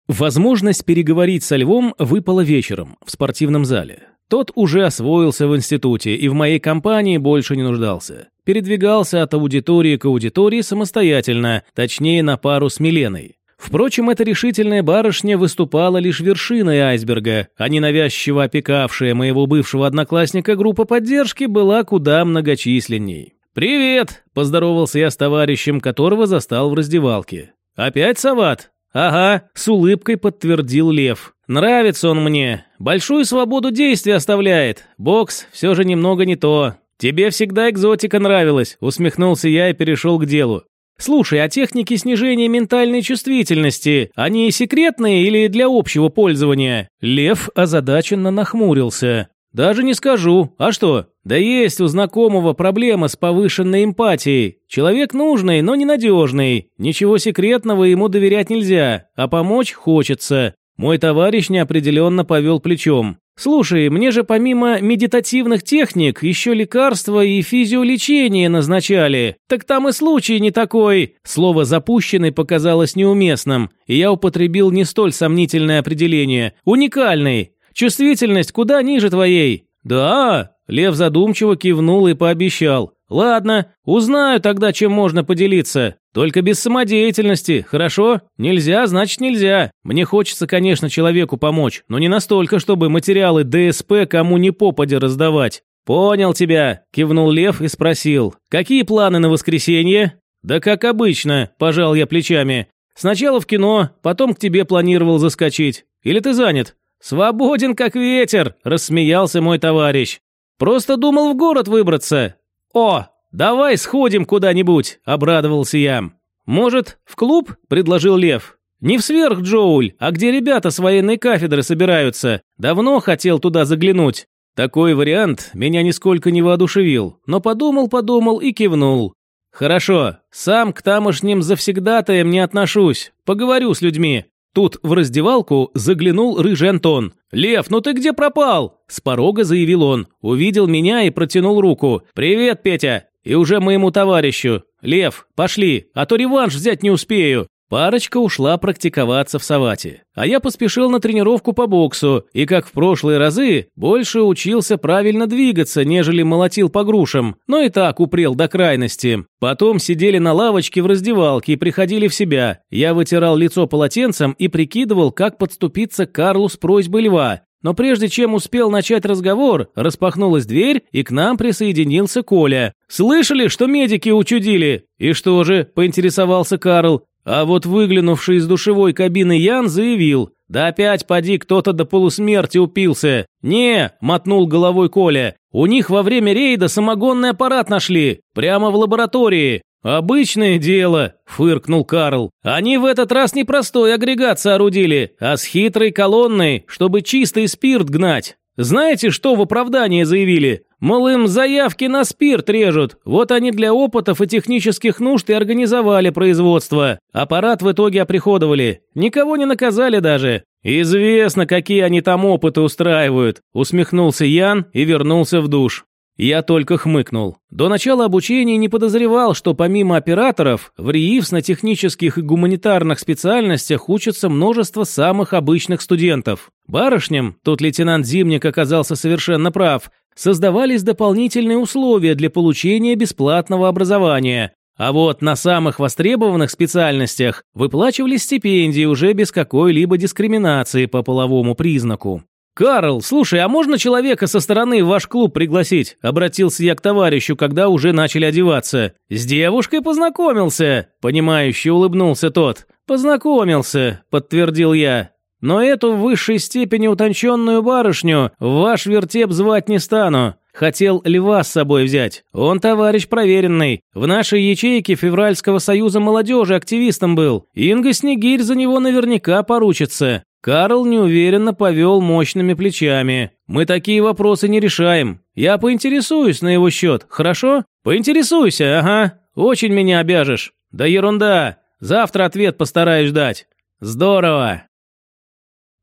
Возможность переговорить со Львом выпала вечером в спортивном зале. Тот уже освоился в институте и в моей компании больше не нуждался. Передвигался от аудитории к аудитории самостоятельно, точнее на пару с Миленой. Впрочем, эта решительная барышня выступала лишь вершиной айсберга, а ненавязчиво опекавшая моего бывшего одноклассника группа поддержки была куда многочисленней. «Привет!» – поздоровался я с товарищем, которого застал в раздевалке. «Опять Сават?» «Ага», – с улыбкой подтвердил Лев. «Нравится он мне. Большую свободу действий оставляет. Бокс все же немного не то. Тебе всегда экзотика нравилась», – усмехнулся я и перешел к делу. Слушай, а техники снижения ментальной чувствительности, они секретные или для общего пользования? Лев озадаченно нахмурился. Даже не скажу. А что? Да есть у знакомого проблема с повышенной эмпатией. Человек нужный, но ненадежный. Ничего секретного ему доверять нельзя, а помочь хочется. Мой товарищ неопределенно повел плечом. «Слушай, мне же помимо медитативных техник еще лекарства и физиолечение назначали. Так там и случай не такой». Слово «запущенный» показалось неуместным, и я употребил не столь сомнительное определение. «Уникальный. Чувствительность куда ниже твоей». «Да?» – Лев задумчиво кивнул и пообещал. «Ладно, узнаю тогда, чем можно поделиться. Только без самодеятельности, хорошо? Нельзя, значит нельзя. Мне хочется, конечно, человеку помочь, но не настолько, чтобы материалы ДСП кому ни попадя раздавать». «Понял тебя», – кивнул Лев и спросил. «Какие планы на воскресенье?» «Да как обычно», – пожал я плечами. «Сначала в кино, потом к тебе планировал заскочить. Или ты занят?» «Свободен, как ветер», – рассмеялся мой товарищ. «Просто думал в город выбраться. «О, давай сходим куда-нибудь», – обрадовался я. «Может, в клуб?» – предложил Лев. «Не в сверх, Джоуль, а где ребята с военной кафедры собираются. Давно хотел туда заглянуть». Такой вариант меня нисколько не воодушевил, но подумал-подумал и кивнул. «Хорошо, сам к тамошним завсегдатаям не отношусь, поговорю с людьми. Тут в раздевалку заглянул рыжий Антон. «Лев, ну ты где пропал?» С порога заявил он. Увидел меня и протянул руку. «Привет, Петя!» И уже моему товарищу. «Лев, пошли, а то реванш взять не успею». Парочка ушла практиковаться в Савате. А я поспешил на тренировку по боксу, и, как в прошлые разы, больше учился правильно двигаться, нежели молотил по грушам, но и так упрел до крайности. Потом сидели на лавочке в раздевалке и приходили в себя. Я вытирал лицо полотенцем и прикидывал, как подступиться к Карлу с просьбой льва. Но прежде чем успел начать разговор, распахнулась дверь, и к нам присоединился Коля. «Слышали, что медики учудили?» «И что же?» – поинтересовался Карл. А вот выглянувший из душевой кабины Ян заявил, «Да опять поди кто-то до полусмерти упился». «Не», — мотнул головой Коля, «у них во время рейда самогонный аппарат нашли, прямо в лаборатории». «Обычное дело», — фыркнул Карл. «Они в этот раз не простой агрегат соорудили, а с хитрой колонной, чтобы чистый спирт гнать. Знаете, что в оправдании заявили? Мол, им заявки на спирт режут. Вот они для опытов и технических нужд и организовали производство. Аппарат в итоге оприходовали. Никого не наказали даже. Известно, какие они там опыты устраивают. Усмехнулся Ян и вернулся в душ. Я только хмыкнул. До начала обучения не подозревал, что помимо операторов, в РИИФС на технических и гуманитарных специальностях учатся множество самых обычных студентов. Барышням, тут лейтенант Зимник оказался совершенно прав, создавались дополнительные условия для получения бесплатного образования. А вот на самых востребованных специальностях выплачивались стипендии уже без какой-либо дискриминации по половому признаку. «Карл, слушай, а можно человека со стороны в ваш клуб пригласить?» Обратился я к товарищу, когда уже начали одеваться. «С девушкой познакомился», — понимающе улыбнулся тот. «Познакомился», — подтвердил я. «Но эту в высшей степени утонченную барышню в ваш вертеп звать не стану. Хотел льва с собой взять. Он товарищ проверенный. В нашей ячейке Февральского союза молодежи активистом был. Инга Снегирь за него наверняка поручится. Карл неуверенно повел мощными плечами. «Мы такие вопросы не решаем. Я поинтересуюсь на его счет, хорошо? Поинтересуйся, ага. Очень меня обяжешь. Да ерунда. Завтра ответ постараюсь дать. Здорово!»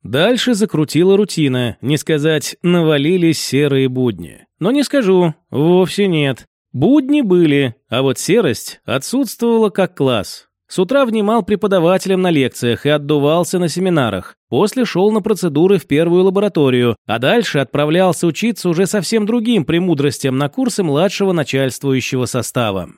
Дальше закрутила рутина, не сказать, навалились серые будни. Но не скажу, вовсе нет. Будни были, а вот серость отсутствовала как класс. С утра внимал преподавателям на лекциях и отдувался на семинарах. После шел на процедуры в первую лабораторию, а дальше отправлялся учиться уже совсем другим премудростям на курсы младшего начальствующего состава.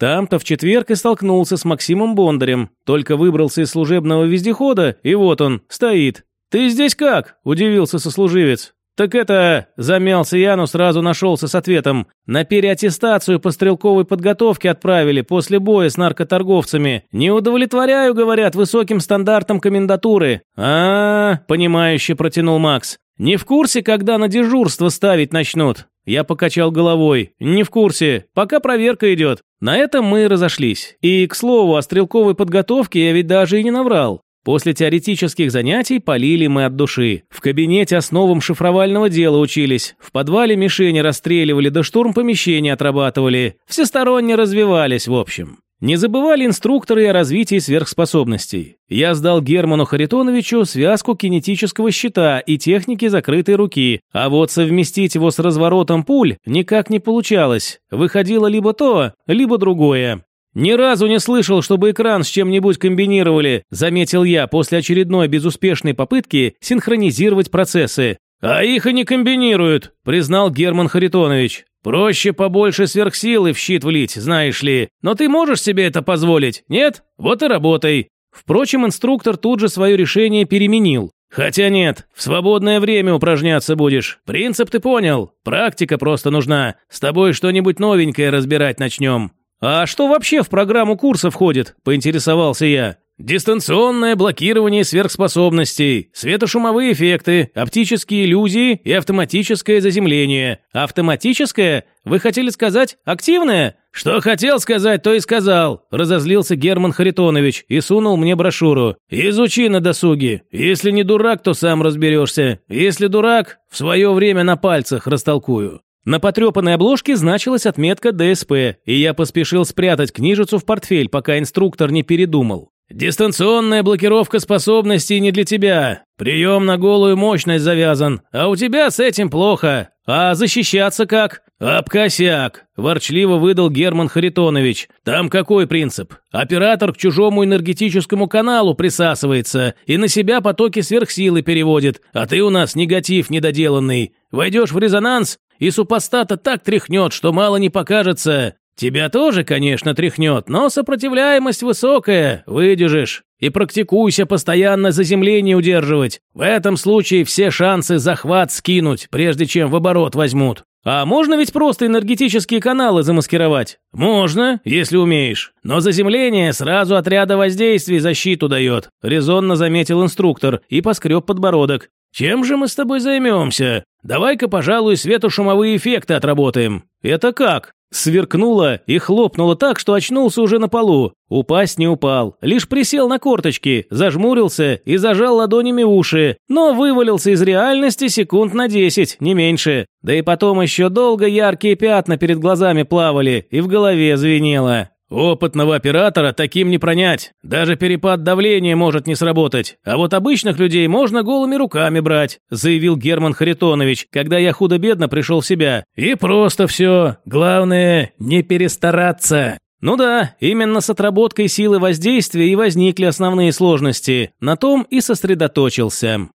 Там-то в четверг и столкнулся с Максимом Бондарем, только выбрался из служебного вездехода, и вот он, стоит. «Ты здесь как?» – удивился сослуживец. «Так это...» – замялся я, но сразу нашелся с ответом. «На переаттестацию по стрелковой подготовке отправили после боя с наркоторговцами. Не удовлетворяю, говорят, высоким стандартам комендатуры». А, -а, -а понимающе протянул Макс. «Не в курсе, когда на дежурство ставить начнут?» Я покачал головой. «Не в курсе. Пока проверка идет». На этом мы и разошлись. И, к слову, о стрелковой подготовке я ведь даже и не наврал. После теоретических занятий полили мы от души. В кабинете основам шифровального дела учились. В подвале мишени расстреливали, да штурм помещения отрабатывали. Всесторонне развивались, в общем. Не забывали инструкторы о развитии сверхспособностей. Я сдал Герману Харитоновичу связку кинетического щита и техники закрытой руки, а вот совместить его с разворотом пуль никак не получалось. Выходило либо то, либо другое. «Ни разу не слышал, чтобы экран с чем-нибудь комбинировали», заметил я после очередной безуспешной попытки синхронизировать процессы. «А их и не комбинируют», признал Герман Харитонович. «Проще побольше сверхсилы в щит влить, знаешь ли. Но ты можешь себе это позволить, нет? Вот и работай». Впрочем, инструктор тут же свое решение переменил. «Хотя нет, в свободное время упражняться будешь. Принцип ты понял. Практика просто нужна. С тобой что-нибудь новенькое разбирать начнем. «А что вообще в программу курса входит?» – поинтересовался я. Дистанционное блокирование сверхспособностей, светошумовые эффекты, оптические иллюзии и автоматическое заземление. Автоматическое? Вы хотели сказать активное? Что хотел сказать, то и сказал, разозлился Герман Харитонович и сунул мне брошюру. Изучи на досуге. Если не дурак, то сам разберешься. Если дурак, в свое время на пальцах растолкую. На потрепанной обложке значилась отметка ДСП, и я поспешил спрятать книжицу в портфель, пока инструктор не передумал. Дистанционная блокировка способностей не для тебя. Прием на голую мощность завязан, а у тебя с этим плохо. А защищаться как? Об косяк, ворчливо выдал Герман Харитонович. Там какой принцип? Оператор к чужому энергетическому каналу присасывается и на себя потоки сверхсилы переводит, а ты у нас негатив недоделанный. Войдешь в резонанс, и супостата так тряхнет, что мало не покажется. Тебя тоже, конечно, тряхнет, но сопротивляемость высокая, выдержишь. И практикуйся постоянно заземление удерживать. В этом случае все шансы захват скинуть, прежде чем в оборот возьмут. А можно ведь просто энергетические каналы замаскировать? Можно, если умеешь. Но заземление сразу отряда воздействий защиту дает, резонно заметил инструктор и поскреб подбородок. Чем же мы с тобой займемся? Давай-ка, пожалуй, светошумовые эффекты отработаем. Это как? Сверкнуло и хлопнуло так, что очнулся уже на полу. Упасть не упал, лишь присел на корточки, зажмурился и зажал ладонями уши, но вывалился из реальности секунд на десять, не меньше. Да и потом еще долго яркие пятна перед глазами плавали и в голове звенело. Опытного оператора таким не пронять. Даже перепад давления может не сработать. А вот обычных людей можно голыми руками брать, заявил Герман Харитонович, когда я худо-бедно пришел в себя. И просто все. Главное, не перестараться. Ну да, именно с отработкой силы воздействия и возникли основные сложности. На том и сосредоточился.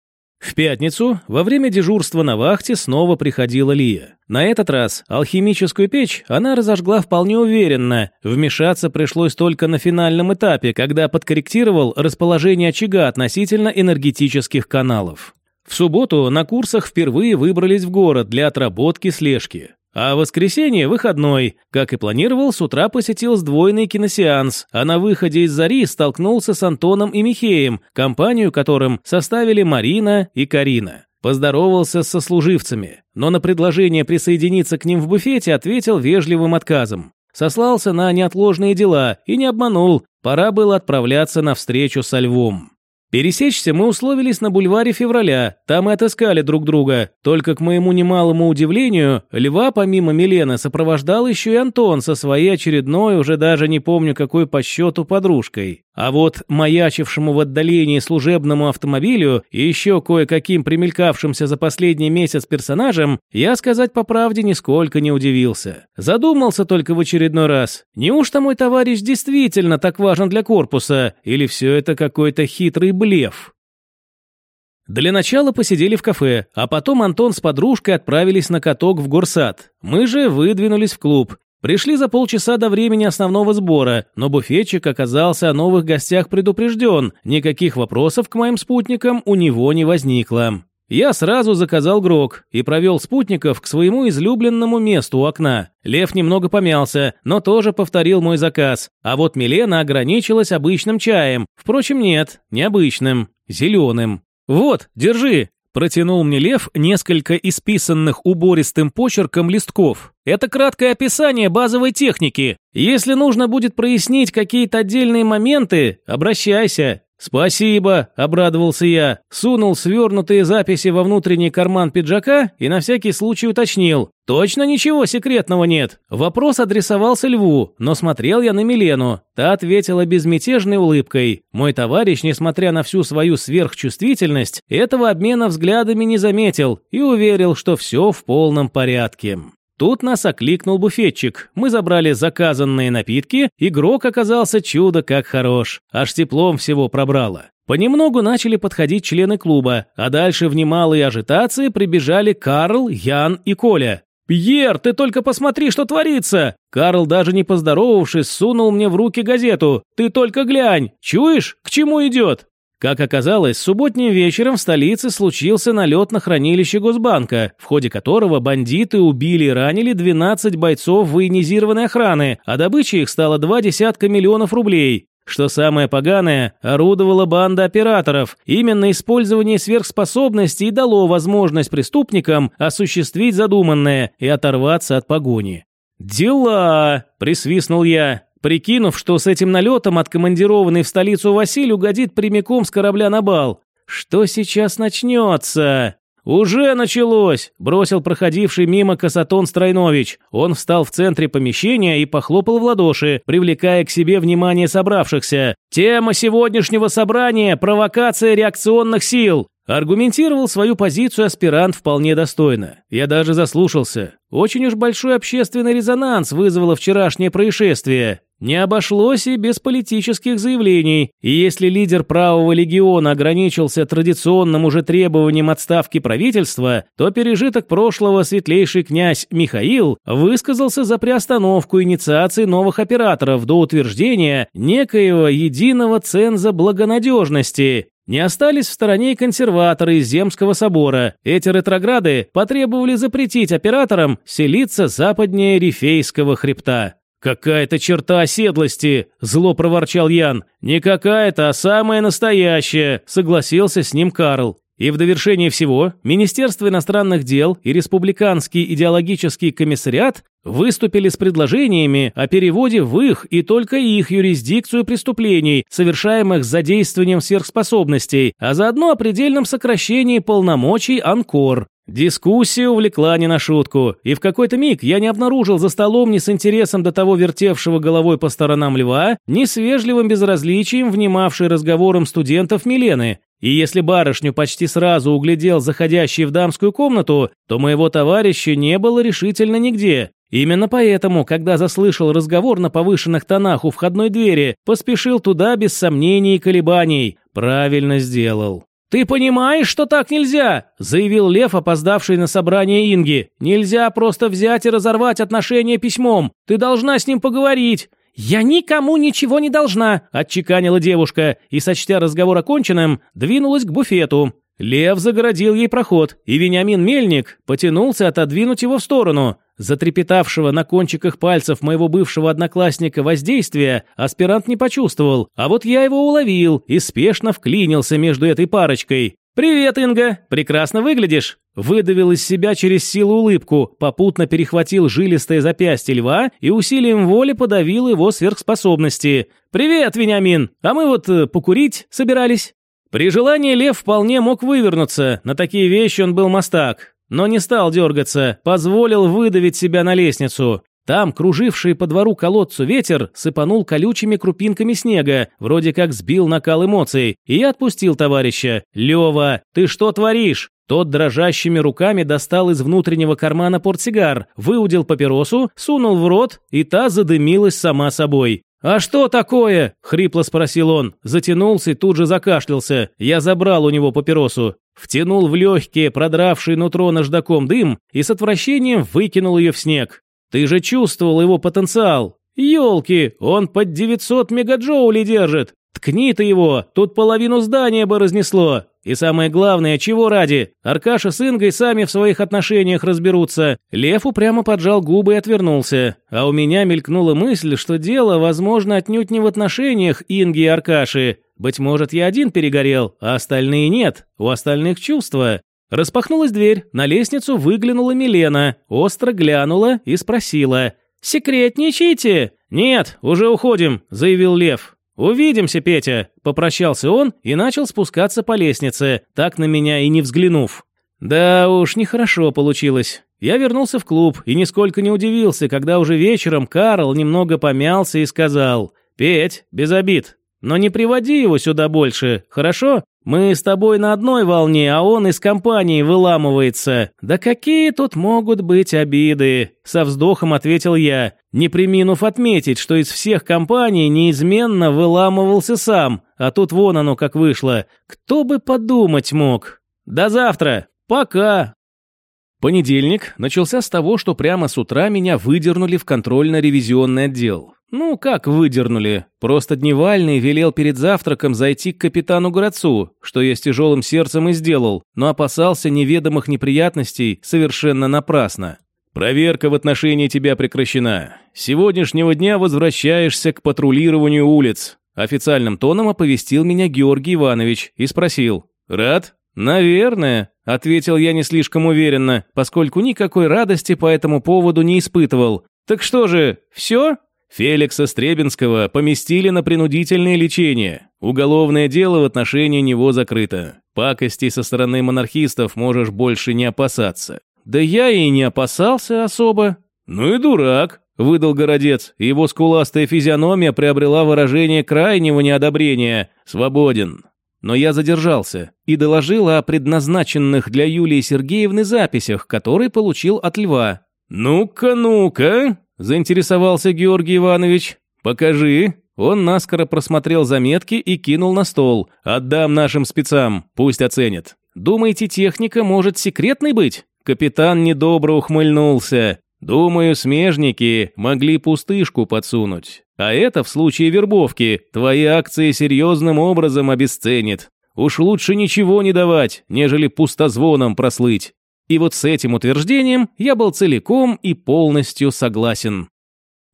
В пятницу, во время дежурства на вахте, снова приходила Лия. На этот раз алхимическую печь она разожгла вполне уверенно. Вмешаться пришлось только на финальном этапе, когда подкорректировал расположение очага относительно энергетических каналов. В субботу на курсах впервые выбрались в город для отработки слежки. А воскресенье – выходной. Как и планировал, с утра посетил сдвоенный киносеанс, а на выходе из «Зари» столкнулся с Антоном и Михеем, компанию которым составили Марина и Карина. Поздоровался с сослуживцами, но на предложение присоединиться к ним в буфете ответил вежливым отказом. Сослался на неотложные дела и не обманул, пора было отправляться на встречу со Львом. Пересечься мы условились на бульваре февраля, там и отыскали друг друга. Только к моему немалому удивлению, Льва помимо Милены сопровождал еще и Антон со своей очередной, уже даже не помню какой по счету, подружкой. А вот маячившему в отдалении служебному автомобилю и еще кое-каким примелькавшимся за последний месяц персонажам, я, сказать по правде, нисколько не удивился. Задумался только в очередной раз. Неужто мой товарищ действительно так важен для корпуса, или все это какой-то хитрый блеф? Для начала посидели в кафе, а потом Антон с подружкой отправились на каток в горсад. Мы же выдвинулись в клуб. Пришли за полчаса до времени основного сбора, но буфетчик оказался о новых гостях предупрежден, никаких вопросов к моим спутникам у него не возникло. Я сразу заказал грок и провел спутников к своему излюбленному месту у окна. Лев немного помялся, но тоже повторил мой заказ. А вот Милена ограничилась обычным чаем. Впрочем, нет, необычным, зеленым. «Вот, держи!» Протянул мне Лев несколько исписанных убористым почерком листков. Это краткое описание базовой техники. Если нужно будет прояснить какие-то отдельные моменты, обращайся. «Спасибо», – обрадовался я, сунул свернутые записи во внутренний карман пиджака и на всякий случай уточнил. «Точно ничего секретного нет?» Вопрос адресовался Льву, но смотрел я на Милену. Та ответила безмятежной улыбкой. Мой товарищ, несмотря на всю свою сверхчувствительность, этого обмена взглядами не заметил и уверил, что все в полном порядке. Тут нас окликнул буфетчик. Мы забрали заказанные напитки, игрок оказался чудо как хорош. Аж теплом всего пробрало. Понемногу начали подходить члены клуба, а дальше в немалые ажитации прибежали Карл, Ян и Коля. «Пьер, ты только посмотри, что творится!» Карл, даже не поздоровавшись, сунул мне в руки газету. «Ты только глянь! Чуешь, к чему идет?» Как оказалось, субботним вечером в столице случился налет на хранилище Госбанка, в ходе которого бандиты убили и ранили 12 бойцов военизированной охраны, а добычей их стало два десятка миллионов рублей. Что самое поганое, орудовала банда операторов. Именно использование сверхспособностей дало возможность преступникам осуществить задуманное и оторваться от погони. «Дела!» – присвистнул я прикинув, что с этим налетом откомандированный в столицу Василий угодит прямиком с корабля на бал. Что сейчас начнется? «Уже началось!» – бросил проходивший мимо Касатон Стройнович. Он встал в центре помещения и похлопал в ладоши, привлекая к себе внимание собравшихся. «Тема сегодняшнего собрания – провокация реакционных сил. Аргументировал свою позицию аспирант вполне достойно. Я даже заслушался. Очень уж большой общественный резонанс вызвало вчерашнее происшествие. Не обошлось и без политических заявлений. И если лидер правого легиона ограничился традиционным уже требованием отставки правительства, то пережиток прошлого светлейший князь Михаил высказался за приостановку инициации новых операторов до утверждения некоего единого ценза благонадежности, не остались в стороне и консерваторы из Земского собора. Эти ретрограды потребовали запретить операторам селиться западнее Рифейского хребта. «Какая-то черта оседлости!» – зло проворчал Ян. «Не какая-то, а самая настоящая!» – согласился с ним Карл. И в довершение всего Министерство иностранных дел и Республиканский идеологический комиссариат выступили с предложениями о переводе в их и только их юрисдикцию преступлений, совершаемых задействованием сверхспособностей, а заодно о предельном сокращении полномочий АНКОР. Дискуссия увлекла не на шутку, и в какой-то миг я не обнаружил за столом ни с интересом до того вертевшего головой по сторонам льва, ни с вежливым безразличием внимавшей разговорам студентов Милены. И если барышню почти сразу углядел заходящий в дамскую комнату, то моего товарища не было решительно нигде. Именно поэтому, когда заслышал разговор на повышенных тонах у входной двери, поспешил туда без сомнений и колебаний. Правильно сделал. «Ты понимаешь, что так нельзя?» – заявил Лев, опоздавший на собрание Инги. «Нельзя просто взять и разорвать отношения письмом. Ты должна с ним поговорить. «Я никому ничего не должна», – отчеканила девушка и, сочтя разговор оконченным, двинулась к буфету. Лев загородил ей проход, и Вениамин Мельник потянулся отодвинуть его в сторону. Затрепетавшего на кончиках пальцев моего бывшего одноклассника воздействия аспирант не почувствовал, а вот я его уловил и спешно вклинился между этой парочкой. «Привет, Инга! Прекрасно выглядишь!» Выдавил из себя через силу улыбку, попутно перехватил жилистое запястье льва и усилием воли подавил его сверхспособности. «Привет, Вениамин! А мы вот э, покурить собирались?» При желании лев вполне мог вывернуться, на такие вещи он был мастак, но не стал дергаться, позволил выдавить себя на лестницу. Там, круживший по двору колодцу ветер, сыпанул колючими крупинками снега, вроде как сбил накал эмоций, и отпустил товарища. «Лёва, ты что творишь?» Тот дрожащими руками достал из внутреннего кармана портсигар, выудил папиросу, сунул в рот, и та задымилась сама собой. «А что такое?» – хрипло спросил он. Затянулся и тут же закашлялся. Я забрал у него папиросу. Втянул в легкие, продравший нутро наждаком дым и с отвращением выкинул ее в снег. Ты же чувствовал его потенциал. Ёлки, он под 900 мегаджоулей держит. Ткни ты его, тут половину здания бы разнесло. И самое главное, чего ради? Аркаша с Ингой сами в своих отношениях разберутся. Лев упрямо поджал губы и отвернулся. А у меня мелькнула мысль, что дело, возможно, отнюдь не в отношениях Инги и Аркаши. Быть может, я один перегорел, а остальные нет. У остальных чувства. Распахнулась дверь, на лестницу выглянула Милена, остро глянула и спросила. «Секретничайте?» «Нет, уже уходим», – заявил Лев. «Увидимся, Петя», – попрощался он и начал спускаться по лестнице, так на меня и не взглянув. Да уж, нехорошо получилось. Я вернулся в клуб и нисколько не удивился, когда уже вечером Карл немного помялся и сказал «Петь, без обид, но не приводи его сюда больше, хорошо? Мы с тобой на одной волне, а он из компании выламывается. Да какие тут могут быть обиды? Со вздохом ответил я, не приминув отметить, что из всех компаний неизменно выламывался сам, а тут вон оно как вышло. Кто бы подумать мог? До завтра. Пока. Понедельник начался с того, что прямо с утра меня выдернули в контрольно-ревизионный отдел. Ну, как выдернули? Просто Дневальный велел перед завтраком зайти к капитану Городцу, что я с тяжелым сердцем и сделал, но опасался неведомых неприятностей совершенно напрасно. «Проверка в отношении тебя прекращена. С сегодняшнего дня возвращаешься к патрулированию улиц», официальным тоном оповестил меня Георгий Иванович и спросил. «Рад?» «Наверное», – ответил я не слишком уверенно, поскольку никакой радости по этому поводу не испытывал. «Так что же, все?» Феликса Стребинского поместили на принудительное лечение. Уголовное дело в отношении него закрыто. Пакостей со стороны монархистов можешь больше не опасаться. Да я и не опасался особо. Ну и дурак, выдал городец, его скуластая физиономия приобрела выражение крайнего неодобрения. Свободен. Но я задержался и доложил о предназначенных для Юлии Сергеевны записях, которые получил от Льва. «Ну-ка, ну-ка!» заинтересовался Георгий Иванович. «Покажи». Он наскоро просмотрел заметки и кинул на стол. «Отдам нашим спецам, пусть оценят». «Думаете, техника может секретной быть?» Капитан недобро ухмыльнулся. «Думаю, смежники могли пустышку подсунуть. А это в случае вербовки твои акции серьезным образом обесценит. Уж лучше ничего не давать, нежели пустозвоном прослыть. И вот с этим утверждением я был целиком и полностью согласен.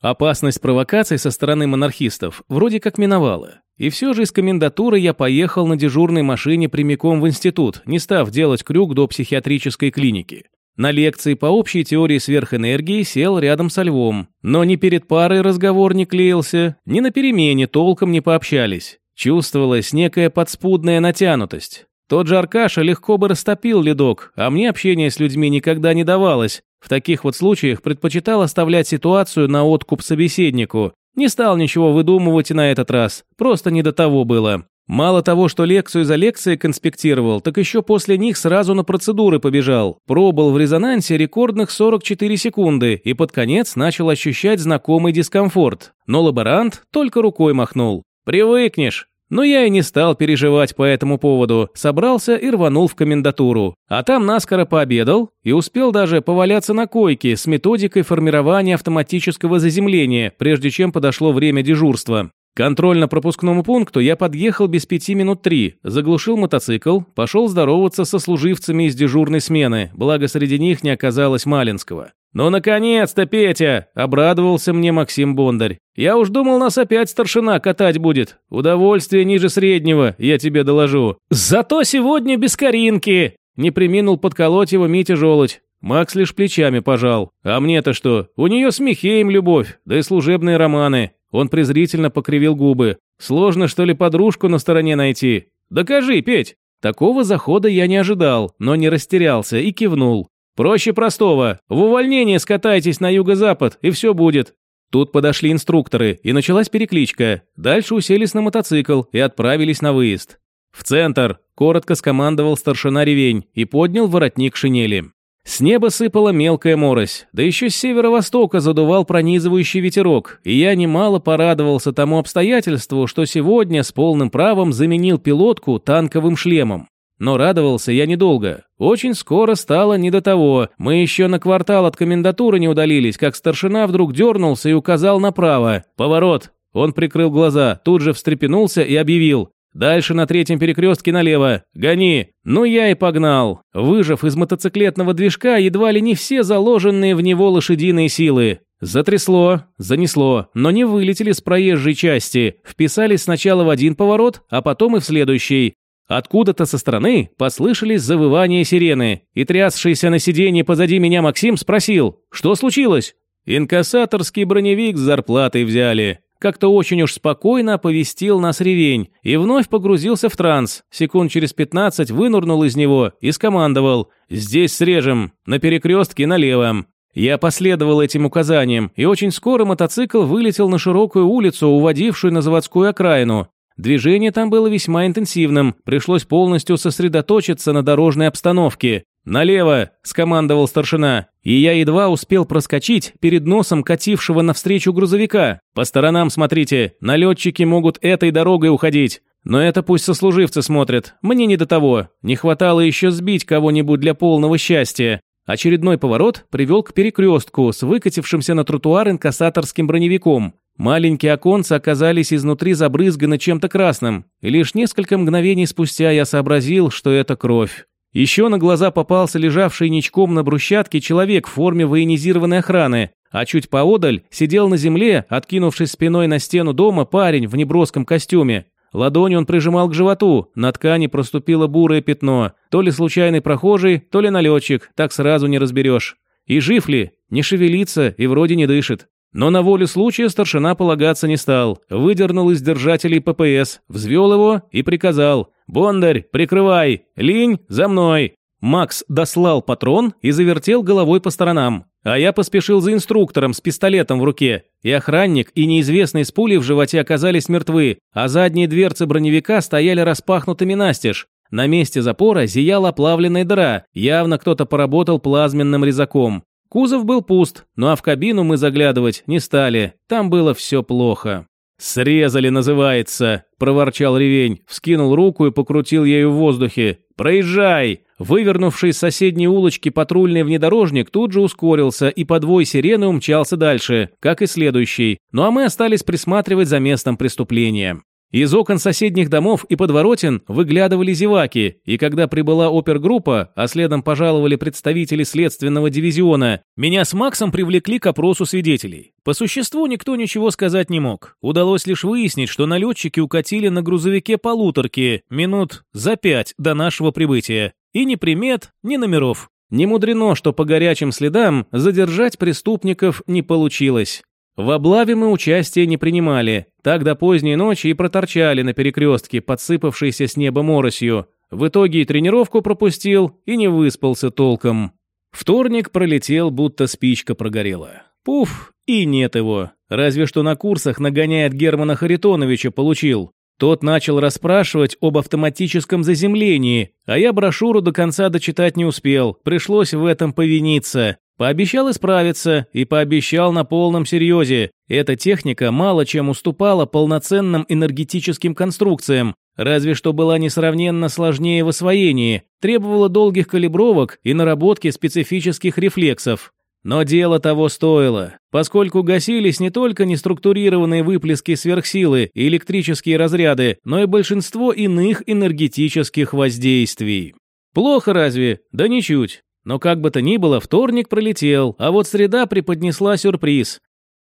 Опасность провокаций со стороны монархистов вроде как миновала. И все же из комендатуры я поехал на дежурной машине прямиком в институт, не став делать крюк до психиатрической клиники. На лекции по общей теории сверхэнергии сел рядом со львом, но ни перед парой разговор не клеился, ни на перемене толком не пообщались. Чувствовалась некая подспудная натянутость. Тот же Аркаша легко бы растопил ледок, а мне общение с людьми никогда не давалось. В таких вот случаях предпочитал оставлять ситуацию на откуп собеседнику. Не стал ничего выдумывать и на этот раз, просто не до того было. Мало того, что лекцию за лекцией конспектировал, так еще после них сразу на процедуры побежал. Пробыл в резонансе рекордных 44 секунды и под конец начал ощущать знакомый дискомфорт. Но лаборант только рукой махнул. «Привыкнешь, но я и не стал переживать по этому поводу, собрался и рванул в комендатуру. А там наскоро пообедал и успел даже поваляться на койке с методикой формирования автоматического заземления, прежде чем подошло время дежурства. Контрольно-пропускному пункту я подъехал без пяти минут три, заглушил мотоцикл, пошел здороваться со служивцами из дежурной смены, благо среди них не оказалось Малинского. «Ну, наконец-то, Петя!» – обрадовался мне Максим Бондарь. «Я уж думал, нас опять старшина катать будет. Удовольствие ниже среднего, я тебе доложу». «Зато сегодня без Каринки!» – не приминул подколоть его Митя Желудь. Макс лишь плечами пожал. «А мне-то что? У нее с Михеем любовь, да и служебные романы». Он презрительно покривил губы. «Сложно, что ли, подружку на стороне найти? Докажи, Петь!» Такого захода я не ожидал, но не растерялся и кивнул. Проще простого. В увольнение скатайтесь на юго-запад, и все будет. Тут подошли инструкторы, и началась перекличка. Дальше уселись на мотоцикл и отправились на выезд. «В центр!» – коротко скомандовал старшина Ревень и поднял воротник шинели. С неба сыпала мелкая морось, да еще с северо-востока задувал пронизывающий ветерок, и я немало порадовался тому обстоятельству, что сегодня с полным правом заменил пилотку танковым шлемом. Но радовался я недолго. Очень скоро стало не до того. Мы еще на квартал от комендатуры не удалились, как старшина вдруг дернулся и указал направо. «Поворот!» Он прикрыл глаза, тут же встрепенулся и объявил. «Дальше на третьем перекрестке налево. Гони!» Ну я и погнал, выжав из мотоциклетного движка едва ли не все заложенные в него лошадиные силы. Затрясло, занесло, но не вылетели с проезжей части, вписались сначала в один поворот, а потом и в следующий. Откуда-то со стороны послышались завывания сирены, и трясшийся на сиденье позади меня Максим спросил, что случилось? Инкассаторский броневик с зарплатой взяли. Как-то очень уж спокойно оповестил нас ревень и вновь погрузился в транс. Секунд через пятнадцать вынурнул из него и скомандовал «Здесь срежем, на перекрестке налево». Я последовал этим указаниям, и очень скоро мотоцикл вылетел на широкую улицу, уводившую на заводскую окраину. Движение там было весьма интенсивным, пришлось полностью сосредоточиться на дорожной обстановке. «Налево!» – скомандовал старшина, и я едва успел проскочить перед носом катившего навстречу грузовика. «По сторонам смотрите, налетчики могут этой дорогой уходить. Но это пусть сослуживцы смотрят, мне не до того. Не хватало еще сбить кого-нибудь для полного счастья». Очередной поворот привел к перекрестку с выкатившимся на тротуар инкассаторским броневиком. Маленькие оконца оказались изнутри забрызганы чем-то красным, и лишь несколько мгновений спустя я сообразил, что это кровь. Еще на глаза попался лежавший ничком на брусчатке человек в форме военизированной охраны, а чуть поодаль сидел на земле, откинувшись спиной на стену дома, парень в неброском костюме. Ладонь он прижимал к животу, на ткани проступило бурое пятно. То ли случайный прохожий, то ли налетчик, так сразу не разберешь. И жив ли? Не шевелится и вроде не дышит. Но на волю случая старшина полагаться не стал. Выдернул из держателей ППС, взвел его и приказал «Бондарь, прикрывай! Линь, за мной!» Макс дослал патрон и завертел головой по сторонам. А я поспешил за инструктором с пистолетом в руке. И охранник, и неизвестный с пулей в животе оказались мертвы, а задние дверцы броневика стояли распахнутыми настежь. На месте запора зияла оплавленная дыра, явно кто-то поработал плазменным резаком. Кузов был пуст, ну а в кабину мы заглядывать не стали, там было все плохо. «Срезали, называется», – проворчал ревень, вскинул руку и покрутил ею в воздухе. «Проезжай!» Вывернувший с соседней улочки патрульный внедорожник тут же ускорился и по двой сирены умчался дальше, как и следующий. Ну а мы остались присматривать за местом преступления. Из окон соседних домов и подворотен выглядывали зеваки, и когда прибыла опергруппа, а следом пожаловали представители следственного дивизиона, меня с Максом привлекли к опросу свидетелей. По существу никто ничего сказать не мог. Удалось лишь выяснить, что налетчики укатили на грузовике полуторки минут за пять до нашего прибытия. И ни примет, ни номеров. Не мудрено, что по горячим следам задержать преступников не получилось. В облаве мы участия не принимали, так до поздней ночи и проторчали на перекрестке, подсыпавшейся с неба моросью. В итоге и тренировку пропустил, и не выспался толком. Вторник пролетел, будто спичка прогорела. Пуф, и нет его. Разве что на курсах нагоняет Германа Харитоновича получил. Тот начал расспрашивать об автоматическом заземлении, а я брошюру до конца дочитать не успел, пришлось в этом повиниться. Пообещал исправиться и пообещал на полном серьезе. Эта техника мало чем уступала полноценным энергетическим конструкциям, разве что была несравненно сложнее в освоении, требовала долгих калибровок и наработки специфических рефлексов. Но дело того стоило, поскольку гасились не только неструктурированные выплески сверхсилы и электрические разряды, но и большинство иных энергетических воздействий. Плохо разве? Да ничуть. Но как бы то ни было, вторник пролетел, а вот среда преподнесла сюрприз.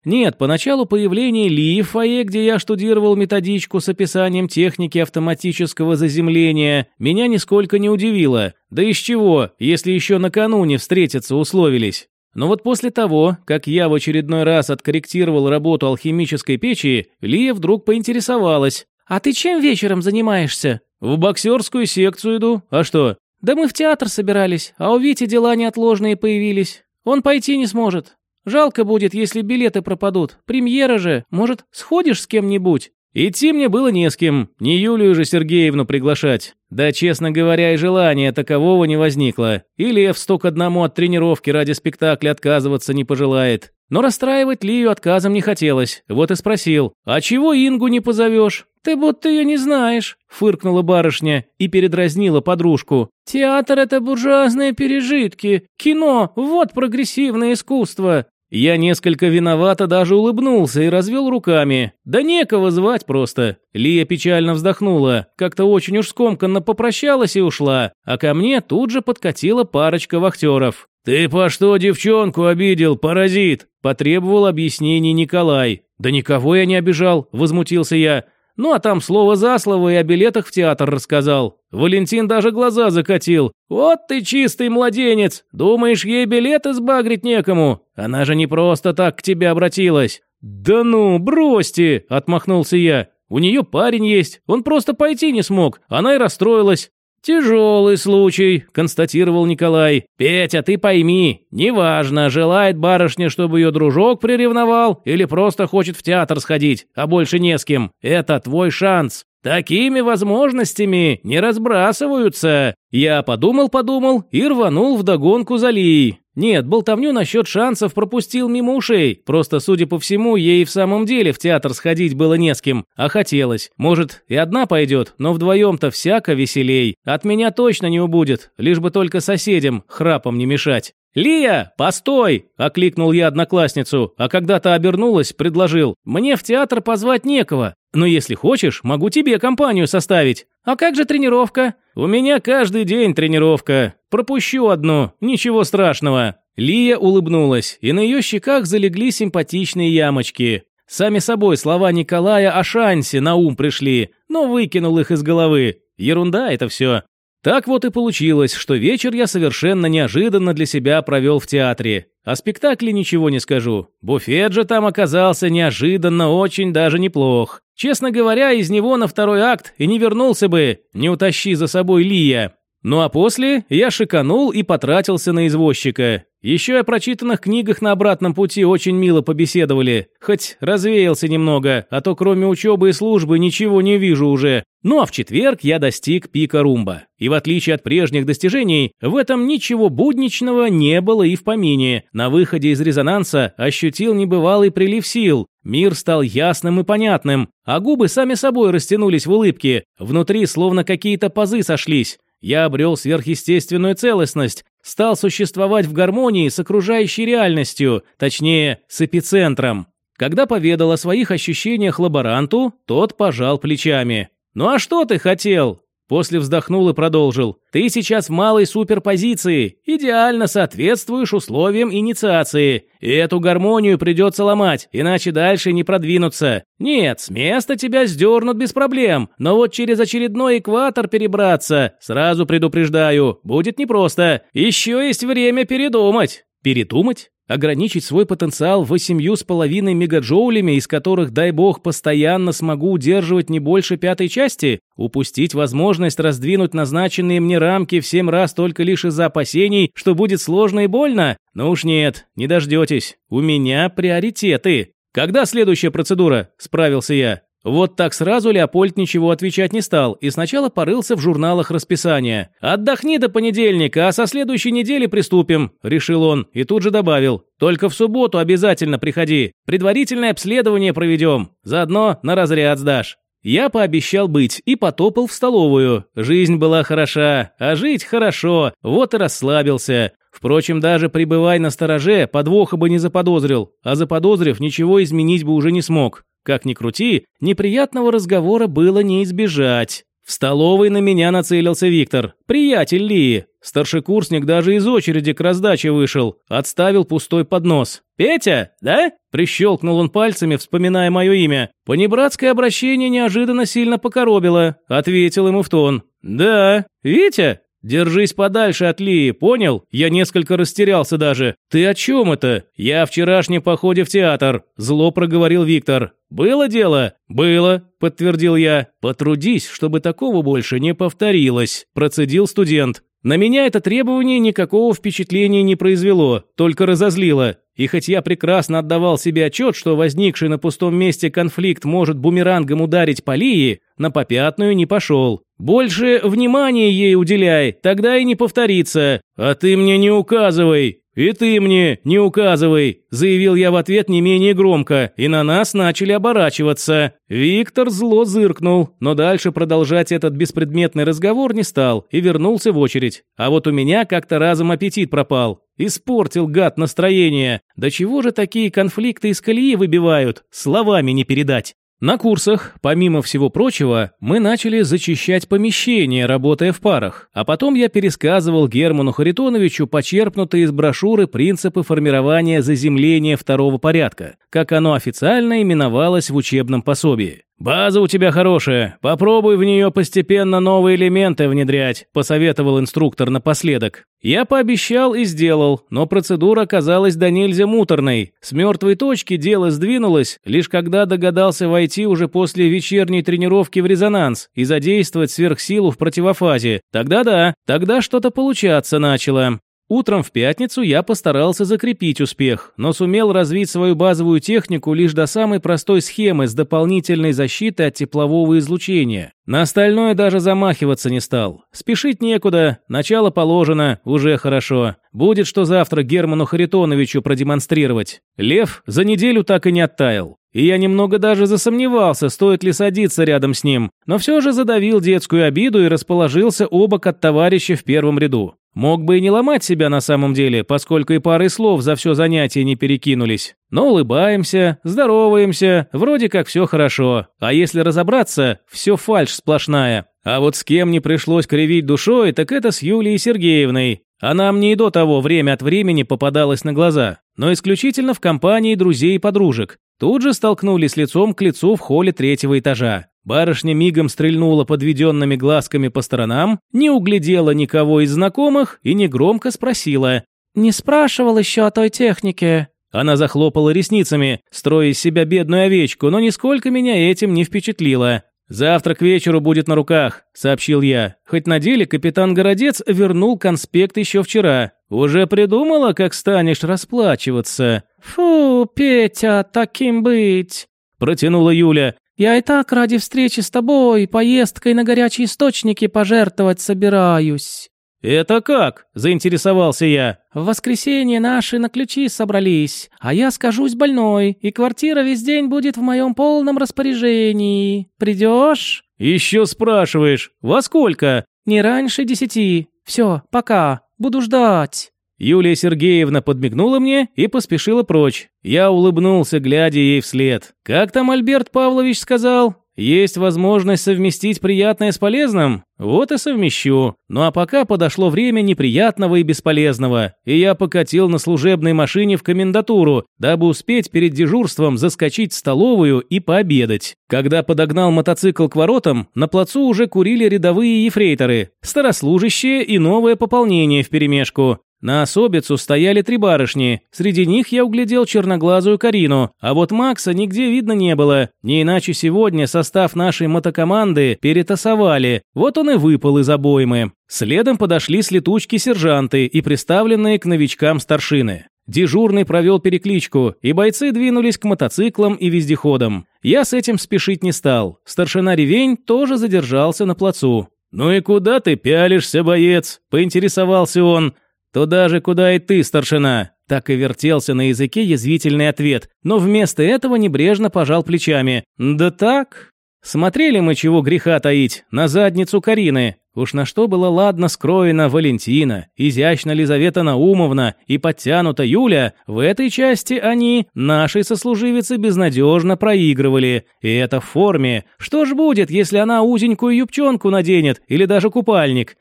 Нет, поначалу появление Ли в фойе, где я штудировал методичку с описанием техники автоматического заземления, меня нисколько не удивило. Да из чего, если еще накануне встретиться условились. Но вот после того, как я в очередной раз откорректировал работу алхимической печи, Лия вдруг поинтересовалась. «А ты чем вечером занимаешься?» «В боксерскую секцию иду. А что?» «Да мы в театр собирались, а у Вити дела неотложные появились. Он пойти не сможет. Жалко будет, если билеты пропадут. Премьера же. Может, сходишь с кем-нибудь?» Идти мне было не с кем, не Юлию же Сергеевну приглашать. Да, честно говоря, и желания такового не возникло. И Лев сто одному от тренировки ради спектакля отказываться не пожелает. Но расстраивать Лию отказом не хотелось. Вот и спросил, «А чего Ингу не позовешь?» «Ты будто ее не знаешь», — фыркнула барышня и передразнила подружку. «Театр — это буржуазные пережитки. Кино — вот прогрессивное искусство. Я несколько виновато даже улыбнулся и развел руками. Да некого звать просто. Лия печально вздохнула, как-то очень уж скомканно попрощалась и ушла, а ко мне тут же подкатила парочка вахтеров. «Ты по что девчонку обидел, паразит?» – потребовал объяснений Николай. «Да никого я не обижал», – возмутился я. Ну а там слово за слово и о билетах в театр рассказал. Валентин даже глаза закатил. «Вот ты чистый младенец! Думаешь, ей билеты сбагрить некому? Она же не просто так к тебе обратилась». «Да ну, бросьте!» – отмахнулся я. «У нее парень есть, он просто пойти не смог, она и расстроилась. «Тяжелый случай», – констатировал Николай. «Петя, ты пойми, неважно, желает барышня, чтобы ее дружок приревновал, или просто хочет в театр сходить, а больше не с кем. Это твой шанс. Такими возможностями не разбрасываются. Я подумал-подумал и рванул в догонку за Лией. Нет, болтовню насчет шансов пропустил мимо ушей. Просто, судя по всему, ей в самом деле в театр сходить было не с кем, а хотелось. Может, и одна пойдет, но вдвоем-то всяко веселей. От меня точно не убудет, лишь бы только соседям храпом не мешать. «Лия, постой!» – окликнул я одноклассницу, а когда то обернулась, предложил. «Мне в театр позвать некого, но если хочешь, могу тебе компанию составить. А как же тренировка?» «У меня каждый день тренировка. Пропущу одну, ничего страшного». Лия улыбнулась, и на ее щеках залегли симпатичные ямочки. Сами собой слова Николая о шансе на ум пришли, но выкинул их из головы. Ерунда это все. Так вот и получилось, что вечер я совершенно неожиданно для себя провел в театре. О спектакле ничего не скажу. Буфет же там оказался неожиданно очень даже неплох. Честно говоря, из него на второй акт и не вернулся бы, не утащи за собой Лия. Ну а после я шиканул и потратился на извозчика. Еще о прочитанных книгах на обратном пути очень мило побеседовали. Хоть развеялся немного, а то кроме учебы и службы ничего не вижу уже. Ну а в четверг я достиг пика румба. И в отличие от прежних достижений, в этом ничего будничного не было и в помине. На выходе из резонанса ощутил небывалый прилив сил. Мир стал ясным и понятным, а губы сами собой растянулись в улыбке. Внутри словно какие-то пазы сошлись. Я обрел сверхъестественную целостность, стал существовать в гармонии с окружающей реальностью, точнее, с эпицентром. Когда поведал о своих ощущениях лаборанту, тот пожал плечами. «Ну а что ты хотел? После вздохнул и продолжил. «Ты сейчас в малой суперпозиции, идеально соответствуешь условиям инициации. И эту гармонию придется ломать, иначе дальше не продвинуться. Нет, с места тебя сдернут без проблем, но вот через очередной экватор перебраться, сразу предупреждаю, будет непросто. Еще есть время передумать». «Передумать?» Ограничить свой потенциал восемью с половиной мегаджоулями, из которых, дай бог, постоянно смогу удерживать не больше пятой части? Упустить возможность раздвинуть назначенные мне рамки в семь раз только лишь из-за опасений, что будет сложно и больно? Ну уж нет, не дождетесь. У меня приоритеты. Когда следующая процедура? Справился я. Вот так сразу Леопольд ничего отвечать не стал и сначала порылся в журналах расписания. «Отдохни до понедельника, а со следующей недели приступим», – решил он и тут же добавил. «Только в субботу обязательно приходи. Предварительное обследование проведем. Заодно на разряд сдашь». Я пообещал быть и потопал в столовую. Жизнь была хороша, а жить хорошо, вот и расслабился. Впрочем, даже пребывай на стороже, подвоха бы не заподозрил, а заподозрив, ничего изменить бы уже не смог. Как ни крути, неприятного разговора было не избежать. В столовой на меня нацелился Виктор, приятель Лии. Старшекурсник даже из очереди к раздаче вышел, отставил пустой поднос. «Петя, да?» – прищелкнул он пальцами, вспоминая мое имя. Понебратское обращение неожиданно сильно покоробило. Ответил ему в тон. «Да, Витя?» «Держись подальше от Лии, понял? Я несколько растерялся даже. Ты о чем это? Я о вчерашнем походе в театр», – зло проговорил Виктор. «Было дело?» «Было», – подтвердил я. «Потрудись, чтобы такого больше не повторилось», – процедил студент. На меня это требование никакого впечатления не произвело, только разозлило. И хоть я прекрасно отдавал себе отчет, что возникший на пустом месте конфликт может бумерангом ударить по Лии, на попятную не пошел. Больше внимания ей уделяй, тогда и не повторится. А ты мне не указывай, «И ты мне не указывай», – заявил я в ответ не менее громко, и на нас начали оборачиваться. Виктор зло зыркнул, но дальше продолжать этот беспредметный разговор не стал и вернулся в очередь. А вот у меня как-то разом аппетит пропал. Испортил гад настроение. Да чего же такие конфликты из колеи выбивают? Словами не передать. На курсах, помимо всего прочего, мы начали зачищать помещение, работая в парах, а потом я пересказывал Герману Харитоновичу почерпнутые из брошюры принципы формирования заземления второго порядка, как оно официально именовалось в учебном пособии. «База у тебя хорошая. Попробуй в нее постепенно новые элементы внедрять», – посоветовал инструктор напоследок. Я пообещал и сделал, но процедура оказалась до нельзя муторной. С мертвой точки дело сдвинулось, лишь когда догадался войти уже после вечерней тренировки в резонанс и задействовать сверхсилу в противофазе. Тогда да, тогда что-то получаться начало. Утром в пятницу я постарался закрепить успех, но сумел развить свою базовую технику лишь до самой простой схемы с дополнительной защитой от теплового излучения. На остальное даже замахиваться не стал. Спешить некуда, начало положено, уже хорошо. Будет что завтра Герману Харитоновичу продемонстрировать. Лев за неделю так и не оттаял. И я немного даже засомневался, стоит ли садиться рядом с ним, но все же задавил детскую обиду и расположился обок от товарища в первом ряду. Мог бы и не ломать себя на самом деле, поскольку и парой слов за все занятие не перекинулись. Но улыбаемся, здороваемся, вроде как все хорошо. А если разобраться, все фальшь сплошная. А вот с кем не пришлось кривить душой, так это с Юлией Сергеевной. Она мне и до того время от времени попадалась на глаза, но исключительно в компании друзей и подружек. Тут же столкнулись лицом к лицу в холле третьего этажа. Барышня мигом стрельнула подведенными глазками по сторонам, не углядела никого из знакомых и негромко спросила. «Не спрашивал еще о той технике?» Она захлопала ресницами, строя из себя бедную овечку, но нисколько меня этим не впечатлило. «Завтра к вечеру будет на руках», — сообщил я. Хоть на деле капитан Городец вернул конспект еще вчера. «Уже придумала, как станешь расплачиваться?» «Фу, Петя, таким быть!» — протянула Юля. «Я и так ради встречи с тобой поездкой на горячие источники пожертвовать собираюсь». «Это как?» – заинтересовался я. «В воскресенье наши на ключи собрались, а я скажусь больной, и квартира весь день будет в моем полном распоряжении. Придешь?» «Еще спрашиваешь. Во сколько?» «Не раньше десяти. Все, пока. Буду ждать». Юлия Сергеевна подмигнула мне и поспешила прочь. Я улыбнулся, глядя ей вслед. «Как там Альберт Павлович сказал? Есть возможность совместить приятное с полезным? Вот и совмещу. Ну а пока подошло время неприятного и бесполезного, и я покатил на служебной машине в комендатуру, дабы успеть перед дежурством заскочить в столовую и пообедать. Когда подогнал мотоцикл к воротам, на плацу уже курили рядовые ефрейторы, старослужащие и новое пополнение вперемешку. На особицу стояли три барышни. Среди них я углядел черноглазую Карину, а вот Макса нигде видно не было. Не иначе сегодня состав нашей мотокоманды перетасовали. Вот он и выпал из обоймы. Следом подошли с летучки сержанты и приставленные к новичкам старшины. Дежурный провел перекличку, и бойцы двинулись к мотоциклам и вездеходам. Я с этим спешить не стал. Старшина Ревень тоже задержался на плацу. «Ну и куда ты пялишься, боец?» – поинтересовался он. «Туда же, куда и ты, старшина!» Так и вертелся на языке язвительный ответ, но вместо этого небрежно пожал плечами. «Да так?» Смотрели мы, чего греха таить, на задницу Карины. Уж на что было ладно скроена Валентина, изящна Лизавета Наумовна и подтянута Юля, в этой части они, нашей сослуживицы, безнадежно проигрывали. И это в форме. Что ж будет, если она узенькую юбчонку наденет или даже купальник?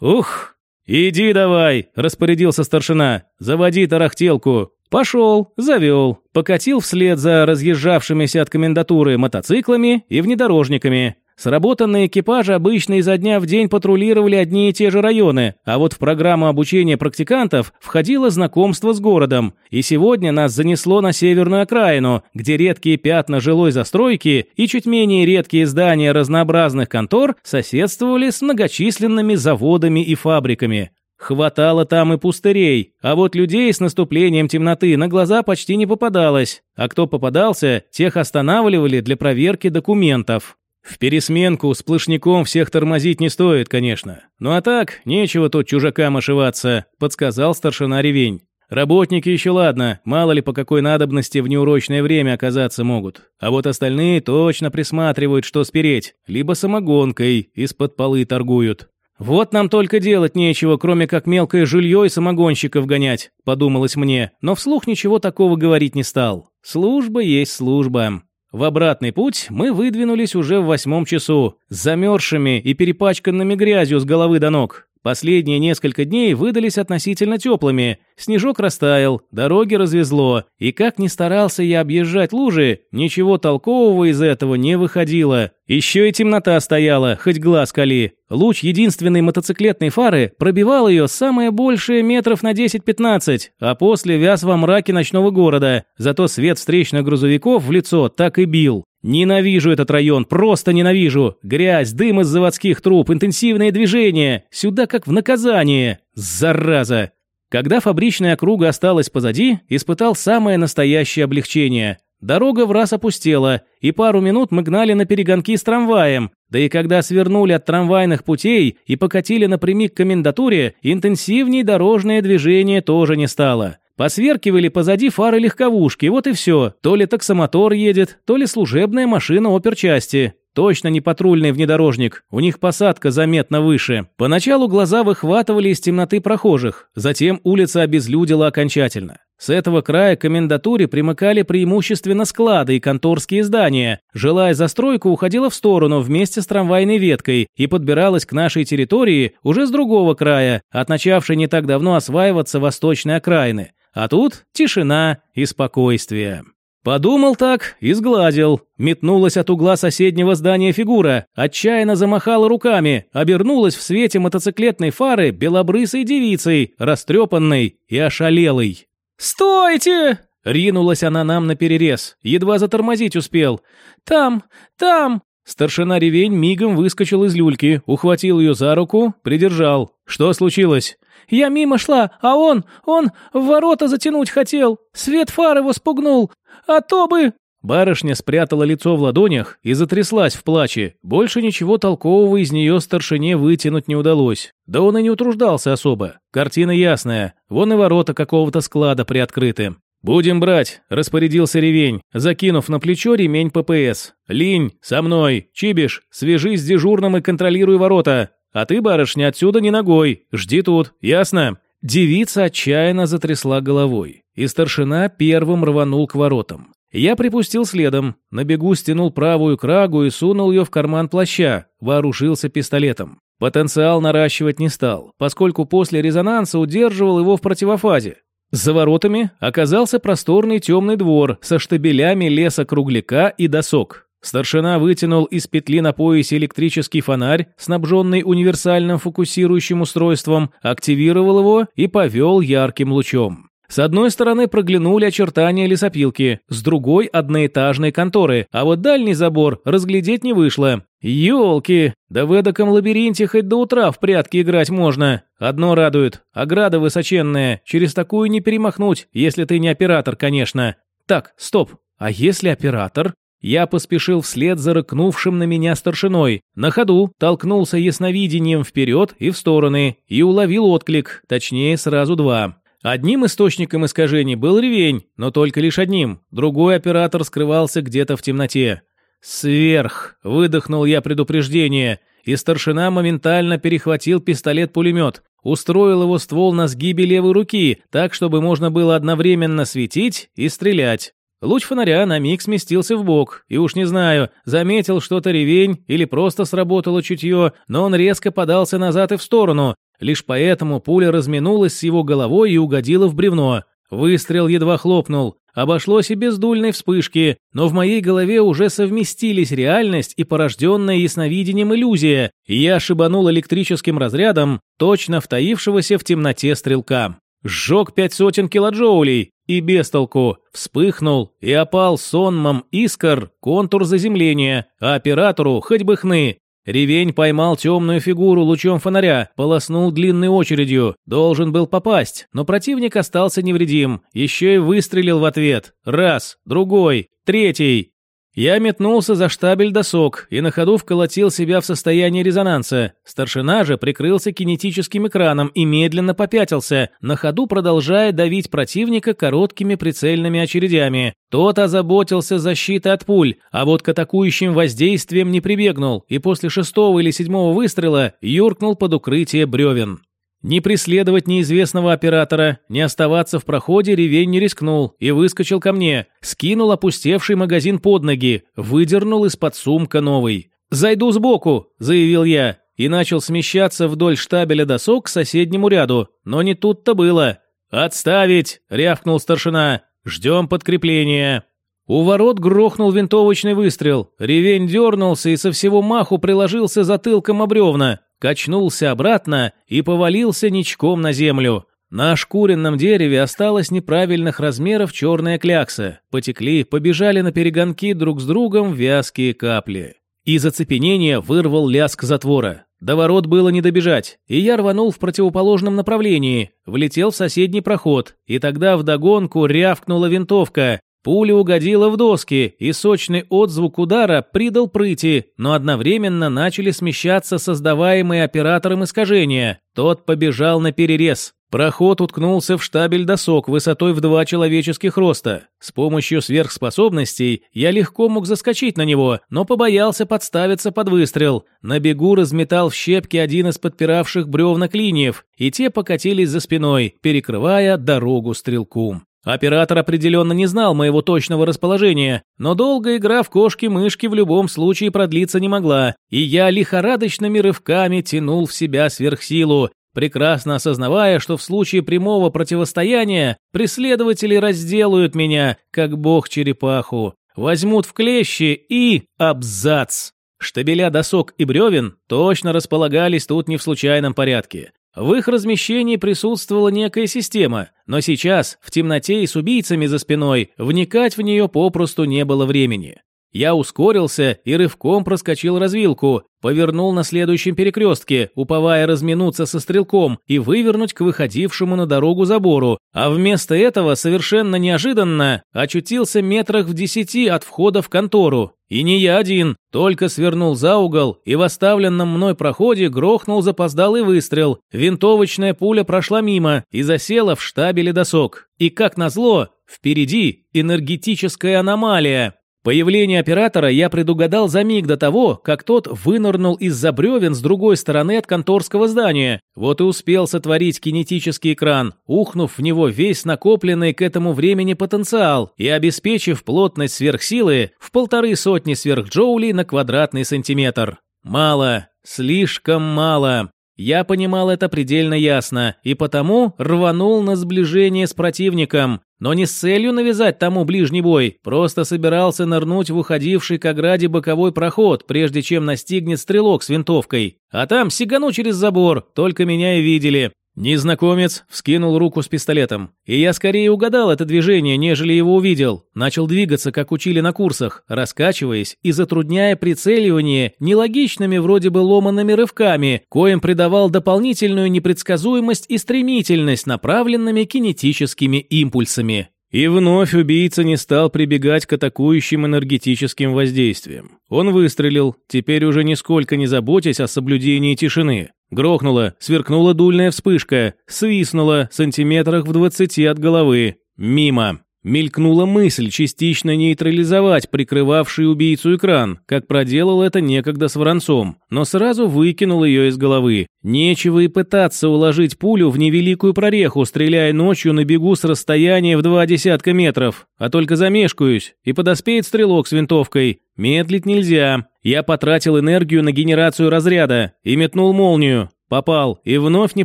Ух, «Иди давай», – распорядился старшина, – «заводи тарахтелку». Пошел, завел, покатил вслед за разъезжавшимися от комендатуры мотоциклами и внедорожниками. Сработанные экипажи обычно изо дня в день патрулировали одни и те же районы, а вот в программу обучения практикантов входило знакомство с городом. И сегодня нас занесло на северную окраину, где редкие пятна жилой застройки и чуть менее редкие здания разнообразных контор соседствовали с многочисленными заводами и фабриками. Хватало там и пустырей, а вот людей с наступлением темноты на глаза почти не попадалось, а кто попадался, тех останавливали для проверки документов. В пересменку с плашняком всех тормозить не стоит, конечно. Ну а так, нечего тут чужакам ошиваться, подсказал старшина Ревень. Работники еще ладно, мало ли по какой надобности в неурочное время оказаться могут. А вот остальные точно присматривают, что спереть, либо самогонкой из-под полы торгуют. «Вот нам только делать нечего, кроме как мелкое жилье и самогонщиков гонять», – подумалось мне, но вслух ничего такого говорить не стал. Служба есть служба. В обратный путь мы выдвинулись уже в восьмом часу, замерзшими и перепачканными грязью с головы до ног. Последние несколько дней выдались относительно теплыми. Снежок растаял, дороги развезло, и как ни старался я объезжать лужи, ничего толкового из этого не выходило. Еще и темнота стояла, хоть глаз кали. Луч единственной мотоциклетной фары пробивал ее самое большее метров на 10-15, а после вяз во мраке ночного города. Зато свет встречных грузовиков в лицо так и бил. Ненавижу этот район, просто ненавижу. Грязь, дым из заводских труб, интенсивные движения. Сюда как в наказание. Зараза. Когда фабричная округа осталась позади, испытал самое настоящее облегчение. Дорога в раз опустела, и пару минут мы гнали на перегонки с трамваем. Да и когда свернули от трамвайных путей и покатили напрямик к комендатуре, интенсивней дорожное движение тоже не стало. Посверкивали позади фары легковушки, вот и все. То ли таксомотор едет, то ли служебная машина оперчасти. Точно не патрульный внедорожник, у них посадка заметно выше. Поначалу глаза выхватывали из темноты прохожих, затем улица обезлюдила окончательно. С этого края к комендатуре примыкали преимущественно склады и конторские здания. Жилая застройка уходила в сторону вместе с трамвайной веткой и подбиралась к нашей территории уже с другого края, от начавшей не так давно осваиваться восточной окраины. А тут тишина и спокойствие. Подумал так и сгладил. Метнулась от угла соседнего здания фигура, отчаянно замахала руками, обернулась в свете мотоциклетной фары белобрысой девицей, растрепанной и ошалелой. «Стойте!» Ринулась она нам на перерез, едва затормозить успел. «Там! Там!» Старшина Ревень мигом выскочил из люльки, ухватил ее за руку, придержал. Что случилось? «Я мимо шла, а он, он в ворота затянуть хотел. Свет фар его спугнул. А то бы...» Барышня спрятала лицо в ладонях и затряслась в плаче. Больше ничего толкового из нее старшине вытянуть не удалось. Да он и не утруждался особо. Картина ясная. Вон и ворота какого-то склада приоткрыты. «Будем брать», – распорядился Ревень, закинув на плечо ремень ППС. «Линь, со мной, Чибиш, свяжись с дежурным и контролируй ворота. А ты, барышня, отсюда не ногой, жди тут, ясно?» Девица отчаянно затрясла головой, и старшина первым рванул к воротам. Я припустил следом, на бегу стянул правую крагу и сунул ее в карман плаща, вооружился пистолетом. Потенциал наращивать не стал, поскольку после резонанса удерживал его в противофазе. За воротами оказался просторный темный двор со штабелями леса кругляка и досок. Старшина вытянул из петли на поясе электрический фонарь, снабженный универсальным фокусирующим устройством, активировал его и повел ярким лучом. С одной стороны проглянули очертания лесопилки, с другой – одноэтажной конторы, а вот дальний забор разглядеть не вышло. Ёлки, да в эдаком лабиринте хоть до утра в прятки играть можно. Одно радует – ограда высоченная, через такую не перемахнуть, если ты не оператор, конечно. Так, стоп, а если оператор? Я поспешил вслед за рыкнувшим на меня старшиной. На ходу толкнулся ясновидением вперед и в стороны и уловил отклик, точнее сразу два. Одним источником искажений был ревень, но только лишь одним. Другой оператор скрывался где-то в темноте. «Сверх!» – выдохнул я предупреждение, и старшина моментально перехватил пистолет-пулемет. Устроил его ствол на сгибе левой руки, так, чтобы можно было одновременно светить и стрелять. Луч фонаря на миг сместился в бок, и уж не знаю, заметил что-то ревень или просто сработало чутье, но он резко подался назад и в сторону, Лишь поэтому пуля разминулась с его головой и угодила в бревно. Выстрел едва хлопнул. Обошлось и без дульной вспышки, но в моей голове уже совместились реальность и порожденная ясновидением иллюзия, и я шибанул электрическим разрядом точно втаившегося в темноте стрелка. Сжег пять сотен килоджоулей, и без толку. Вспыхнул и опал сонмом искр контур заземления, а оператору хоть бы хны. Ревень поймал темную фигуру лучом фонаря, полоснул длинной очередью. Должен был попасть, но противник остался невредим. Еще и выстрелил в ответ. Раз, другой, третий. Я метнулся за штабель досок и на ходу вколотил себя в состояние резонанса. Старшина же прикрылся кинетическим экраном и медленно попятился, на ходу продолжая давить противника короткими прицельными очередями. Тот озаботился защитой от пуль, а вот к атакующим воздействиям не прибегнул и после шестого или седьмого выстрела юркнул под укрытие бревен. Не преследовать неизвестного оператора, не оставаться в проходе Ревень не рискнул и выскочил ко мне, скинул опустевший магазин под ноги, выдернул из-под сумка новый. «Зайду сбоку», — заявил я, и начал смещаться вдоль штабеля досок к соседнему ряду, но не тут-то было. «Отставить!» — рявкнул старшина. «Ждем подкрепления». У ворот грохнул винтовочный выстрел. Ревень дернулся и со всего маху приложился затылком об бревна качнулся обратно и повалился ничком на землю. На ошкуренном дереве осталось неправильных размеров черная клякса. Потекли, побежали на перегонки друг с другом вязкие капли. Из оцепенения вырвал лязг затвора. До ворот было не добежать, и я рванул в противоположном направлении, влетел в соседний проход, и тогда вдогонку рявкнула винтовка, Пуля угодила в доски, и сочный отзвук удара придал прыти, но одновременно начали смещаться создаваемые оператором искажения. Тот побежал на перерез. Проход уткнулся в штабель досок высотой в два человеческих роста. С помощью сверхспособностей я легко мог заскочить на него, но побоялся подставиться под выстрел. На бегу разметал в щепки один из подпиравших бревна клиньев, и те покатились за спиной, перекрывая дорогу стрелку. Оператор определенно не знал моего точного расположения, но долго игра в кошки-мышки в любом случае продлиться не могла, и я лихорадочными рывками тянул в себя сверхсилу. прекрасно осознавая, что в случае прямого противостояния преследователи разделают меня, как бог-черепаху, возьмут в клещи и абзац. Штабеля досок и бревен точно располагались тут не в случайном порядке. В их размещении присутствовала некая система, но сейчас, в темноте и с убийцами за спиной, вникать в нее попросту не было времени. Я ускорился и рывком проскочил развилку, повернул на следующем перекрестке, уповая разминуться со стрелком и вывернуть к выходившему на дорогу забору, а вместо этого совершенно неожиданно очутился метрах в десяти от входа в контору. И не я один, только свернул за угол и в оставленном мной проходе грохнул запоздалый выстрел. Винтовочная пуля прошла мимо и засела в штабеле досок. И как назло, впереди энергетическая аномалия. Появление оператора я предугадал за миг до того, как тот вынырнул из-за бревен с другой стороны от конторского здания. Вот и успел сотворить кинетический экран, ухнув в него весь накопленный к этому времени потенциал и обеспечив плотность сверхсилы в полторы сотни сверхджоулей на квадратный сантиметр. Мало, слишком мало. Я понимал это предельно ясно, и потому рванул на сближение с противником, но не с целью навязать тому ближний бой, просто собирался нырнуть в уходивший к ограде боковой проход, прежде чем настигнет стрелок с винтовкой. А там сигану через забор, только меня и видели. Незнакомец вскинул руку с пистолетом. И я скорее угадал это движение, нежели его увидел. Начал двигаться, как учили на курсах, раскачиваясь и затрудняя прицеливание нелогичными вроде бы ломанными рывками, коим придавал дополнительную непредсказуемость и стремительность направленными кинетическими импульсами. И вновь убийца не стал прибегать к атакующим энергетическим воздействиям. Он выстрелил, теперь уже нисколько не заботясь о соблюдении тишины. Грохнула, сверкнула дульная вспышка, свистнула сантиметрах в двадцати от головы. Мимо. Мелькнула мысль частично нейтрализовать прикрывавший убийцу экран, как проделал это некогда с Воронцом, но сразу выкинул ее из головы. Нечего и пытаться уложить пулю в невеликую прореху, стреляя ночью на бегу с расстояния в два десятка метров, а только замешкаюсь, и подоспеет стрелок с винтовкой. Медлить нельзя. Я потратил энергию на генерацию разряда и метнул молнию. Попал и вновь не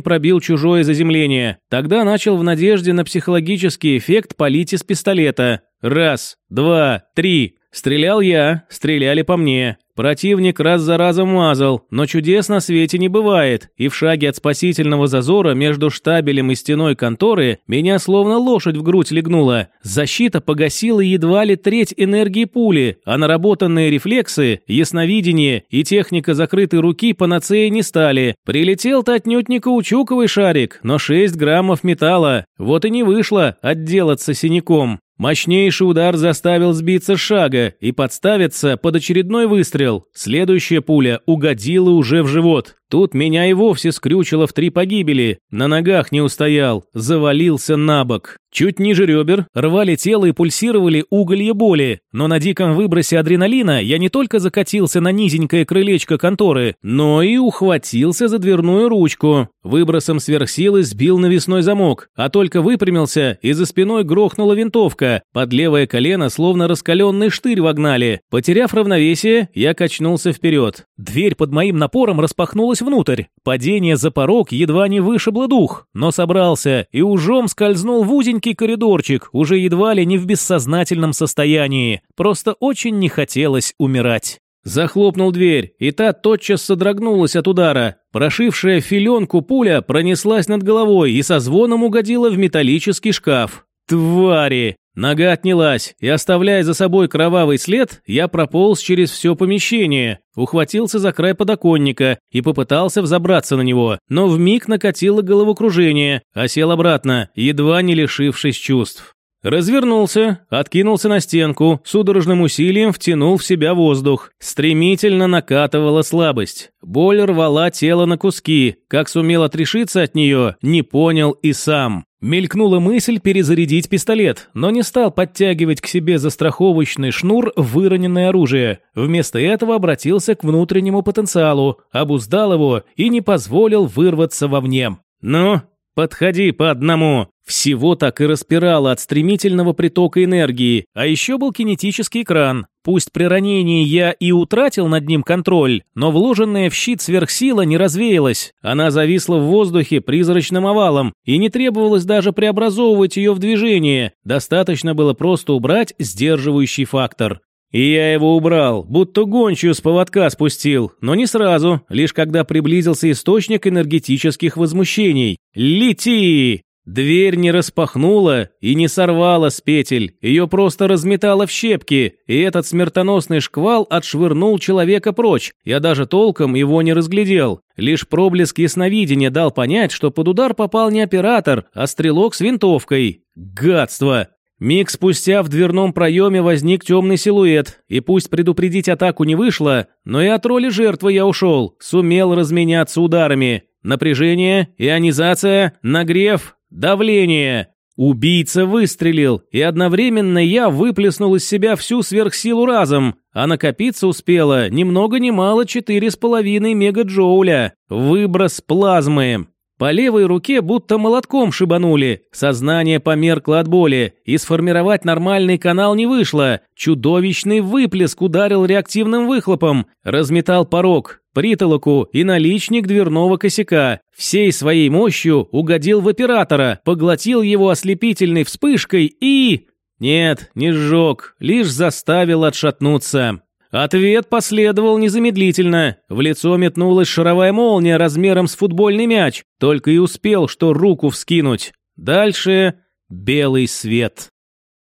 пробил чужое заземление. Тогда начал в надежде на психологический эффект палить из пистолета. Раз, два, три. Стрелял я, стреляли по мне. Противник раз за разом мазал, но чудес на свете не бывает, и в шаге от спасительного зазора между штабелем и стеной конторы меня словно лошадь в грудь легнула. Защита погасила едва ли треть энергии пули, а наработанные рефлексы, ясновидение и техника закрытой руки панацеей не стали. Прилетел-то отнюдь не каучуковый шарик, но 6 граммов металла. Вот и не вышло отделаться синяком. Мощнейший удар заставил сбиться с шага и подставиться под очередной выстрел. Следующая пуля угодила уже в живот. Тут меня и вовсе скрючило в три погибели. На ногах не устоял, завалился на бок. Чуть ниже ребер рвали тело и пульсировали уголья боли, но на диком выбросе адреналина я не только закатился на низенькое крылечко конторы, но и ухватился за дверную ручку. Выбросом сверхсилы сбил навесной замок, а только выпрямился, и за спиной грохнула винтовка. Под левое колено словно раскаленный штырь вогнали. Потеряв равновесие, я качнулся вперед. Дверь под моим напором распахнулась ринулась внутрь. Падение за порог едва не вышибло дух, но собрался и ужом скользнул в узенький коридорчик, уже едва ли не в бессознательном состоянии. Просто очень не хотелось умирать. Захлопнул дверь, и та тотчас содрогнулась от удара. Прошившая филенку пуля пронеслась над головой и со звоном угодила в металлический шкаф. Твари! Нога отнялась, и, оставляя за собой кровавый след, я прополз через все помещение, ухватился за край подоконника и попытался взобраться на него, но вмиг накатило головокружение, а сел обратно, едва не лишившись чувств. Развернулся, откинулся на стенку, судорожным усилием втянул в себя воздух. Стремительно накатывала слабость. Боль рвала тело на куски. Как сумел отрешиться от нее, не понял и сам. Мелькнула мысль перезарядить пистолет, но не стал подтягивать к себе застраховочный шнур выроненное оружие. Вместо этого обратился к внутреннему потенциалу, обуздал его и не позволил вырваться вовне. «Ну, подходи по одному!» Всего так и распирало от стремительного притока энергии, а еще был кинетический экран. Пусть при ранении я и утратил над ним контроль, но вложенная в щит сверхсила не развеялась. Она зависла в воздухе призрачным овалом, и не требовалось даже преобразовывать ее в движение. Достаточно было просто убрать сдерживающий фактор. И я его убрал, будто гончую с поводка спустил, но не сразу, лишь когда приблизился источник энергетических возмущений. «Лети!» Дверь не распахнула и не сорвала с петель, ее просто разметало в щепки, и этот смертоносный шквал отшвырнул человека прочь. Я даже толком его не разглядел. Лишь проблеск ясновидения дал понять, что под удар попал не оператор, а стрелок с винтовкой. Гадство! Миг спустя в дверном проеме возник темный силуэт, и пусть предупредить атаку не вышло, но и от роли жертвы я ушел, сумел разменяться ударами. Напряжение, ионизация, нагрев, Давление! Убийца выстрелил, и одновременно я выплеснул из себя всю сверхсилу разом, а накопиться успело ни много ни мало четыре с половиной мегаджоуля. Выброс плазмы. По левой руке будто молотком шибанули, сознание померкло от боли, и сформировать нормальный канал не вышло. Чудовищный выплеск ударил реактивным выхлопом, разметал порог, притолоку и наличник дверного косяка. Всей своей мощью угодил в оператора, поглотил его ослепительной вспышкой и... Нет, не сжег, лишь заставил отшатнуться. Ответ последовал незамедлительно. В лицо метнулась шаровая молния размером с футбольный мяч, только и успел, что руку вскинуть. Дальше белый свет.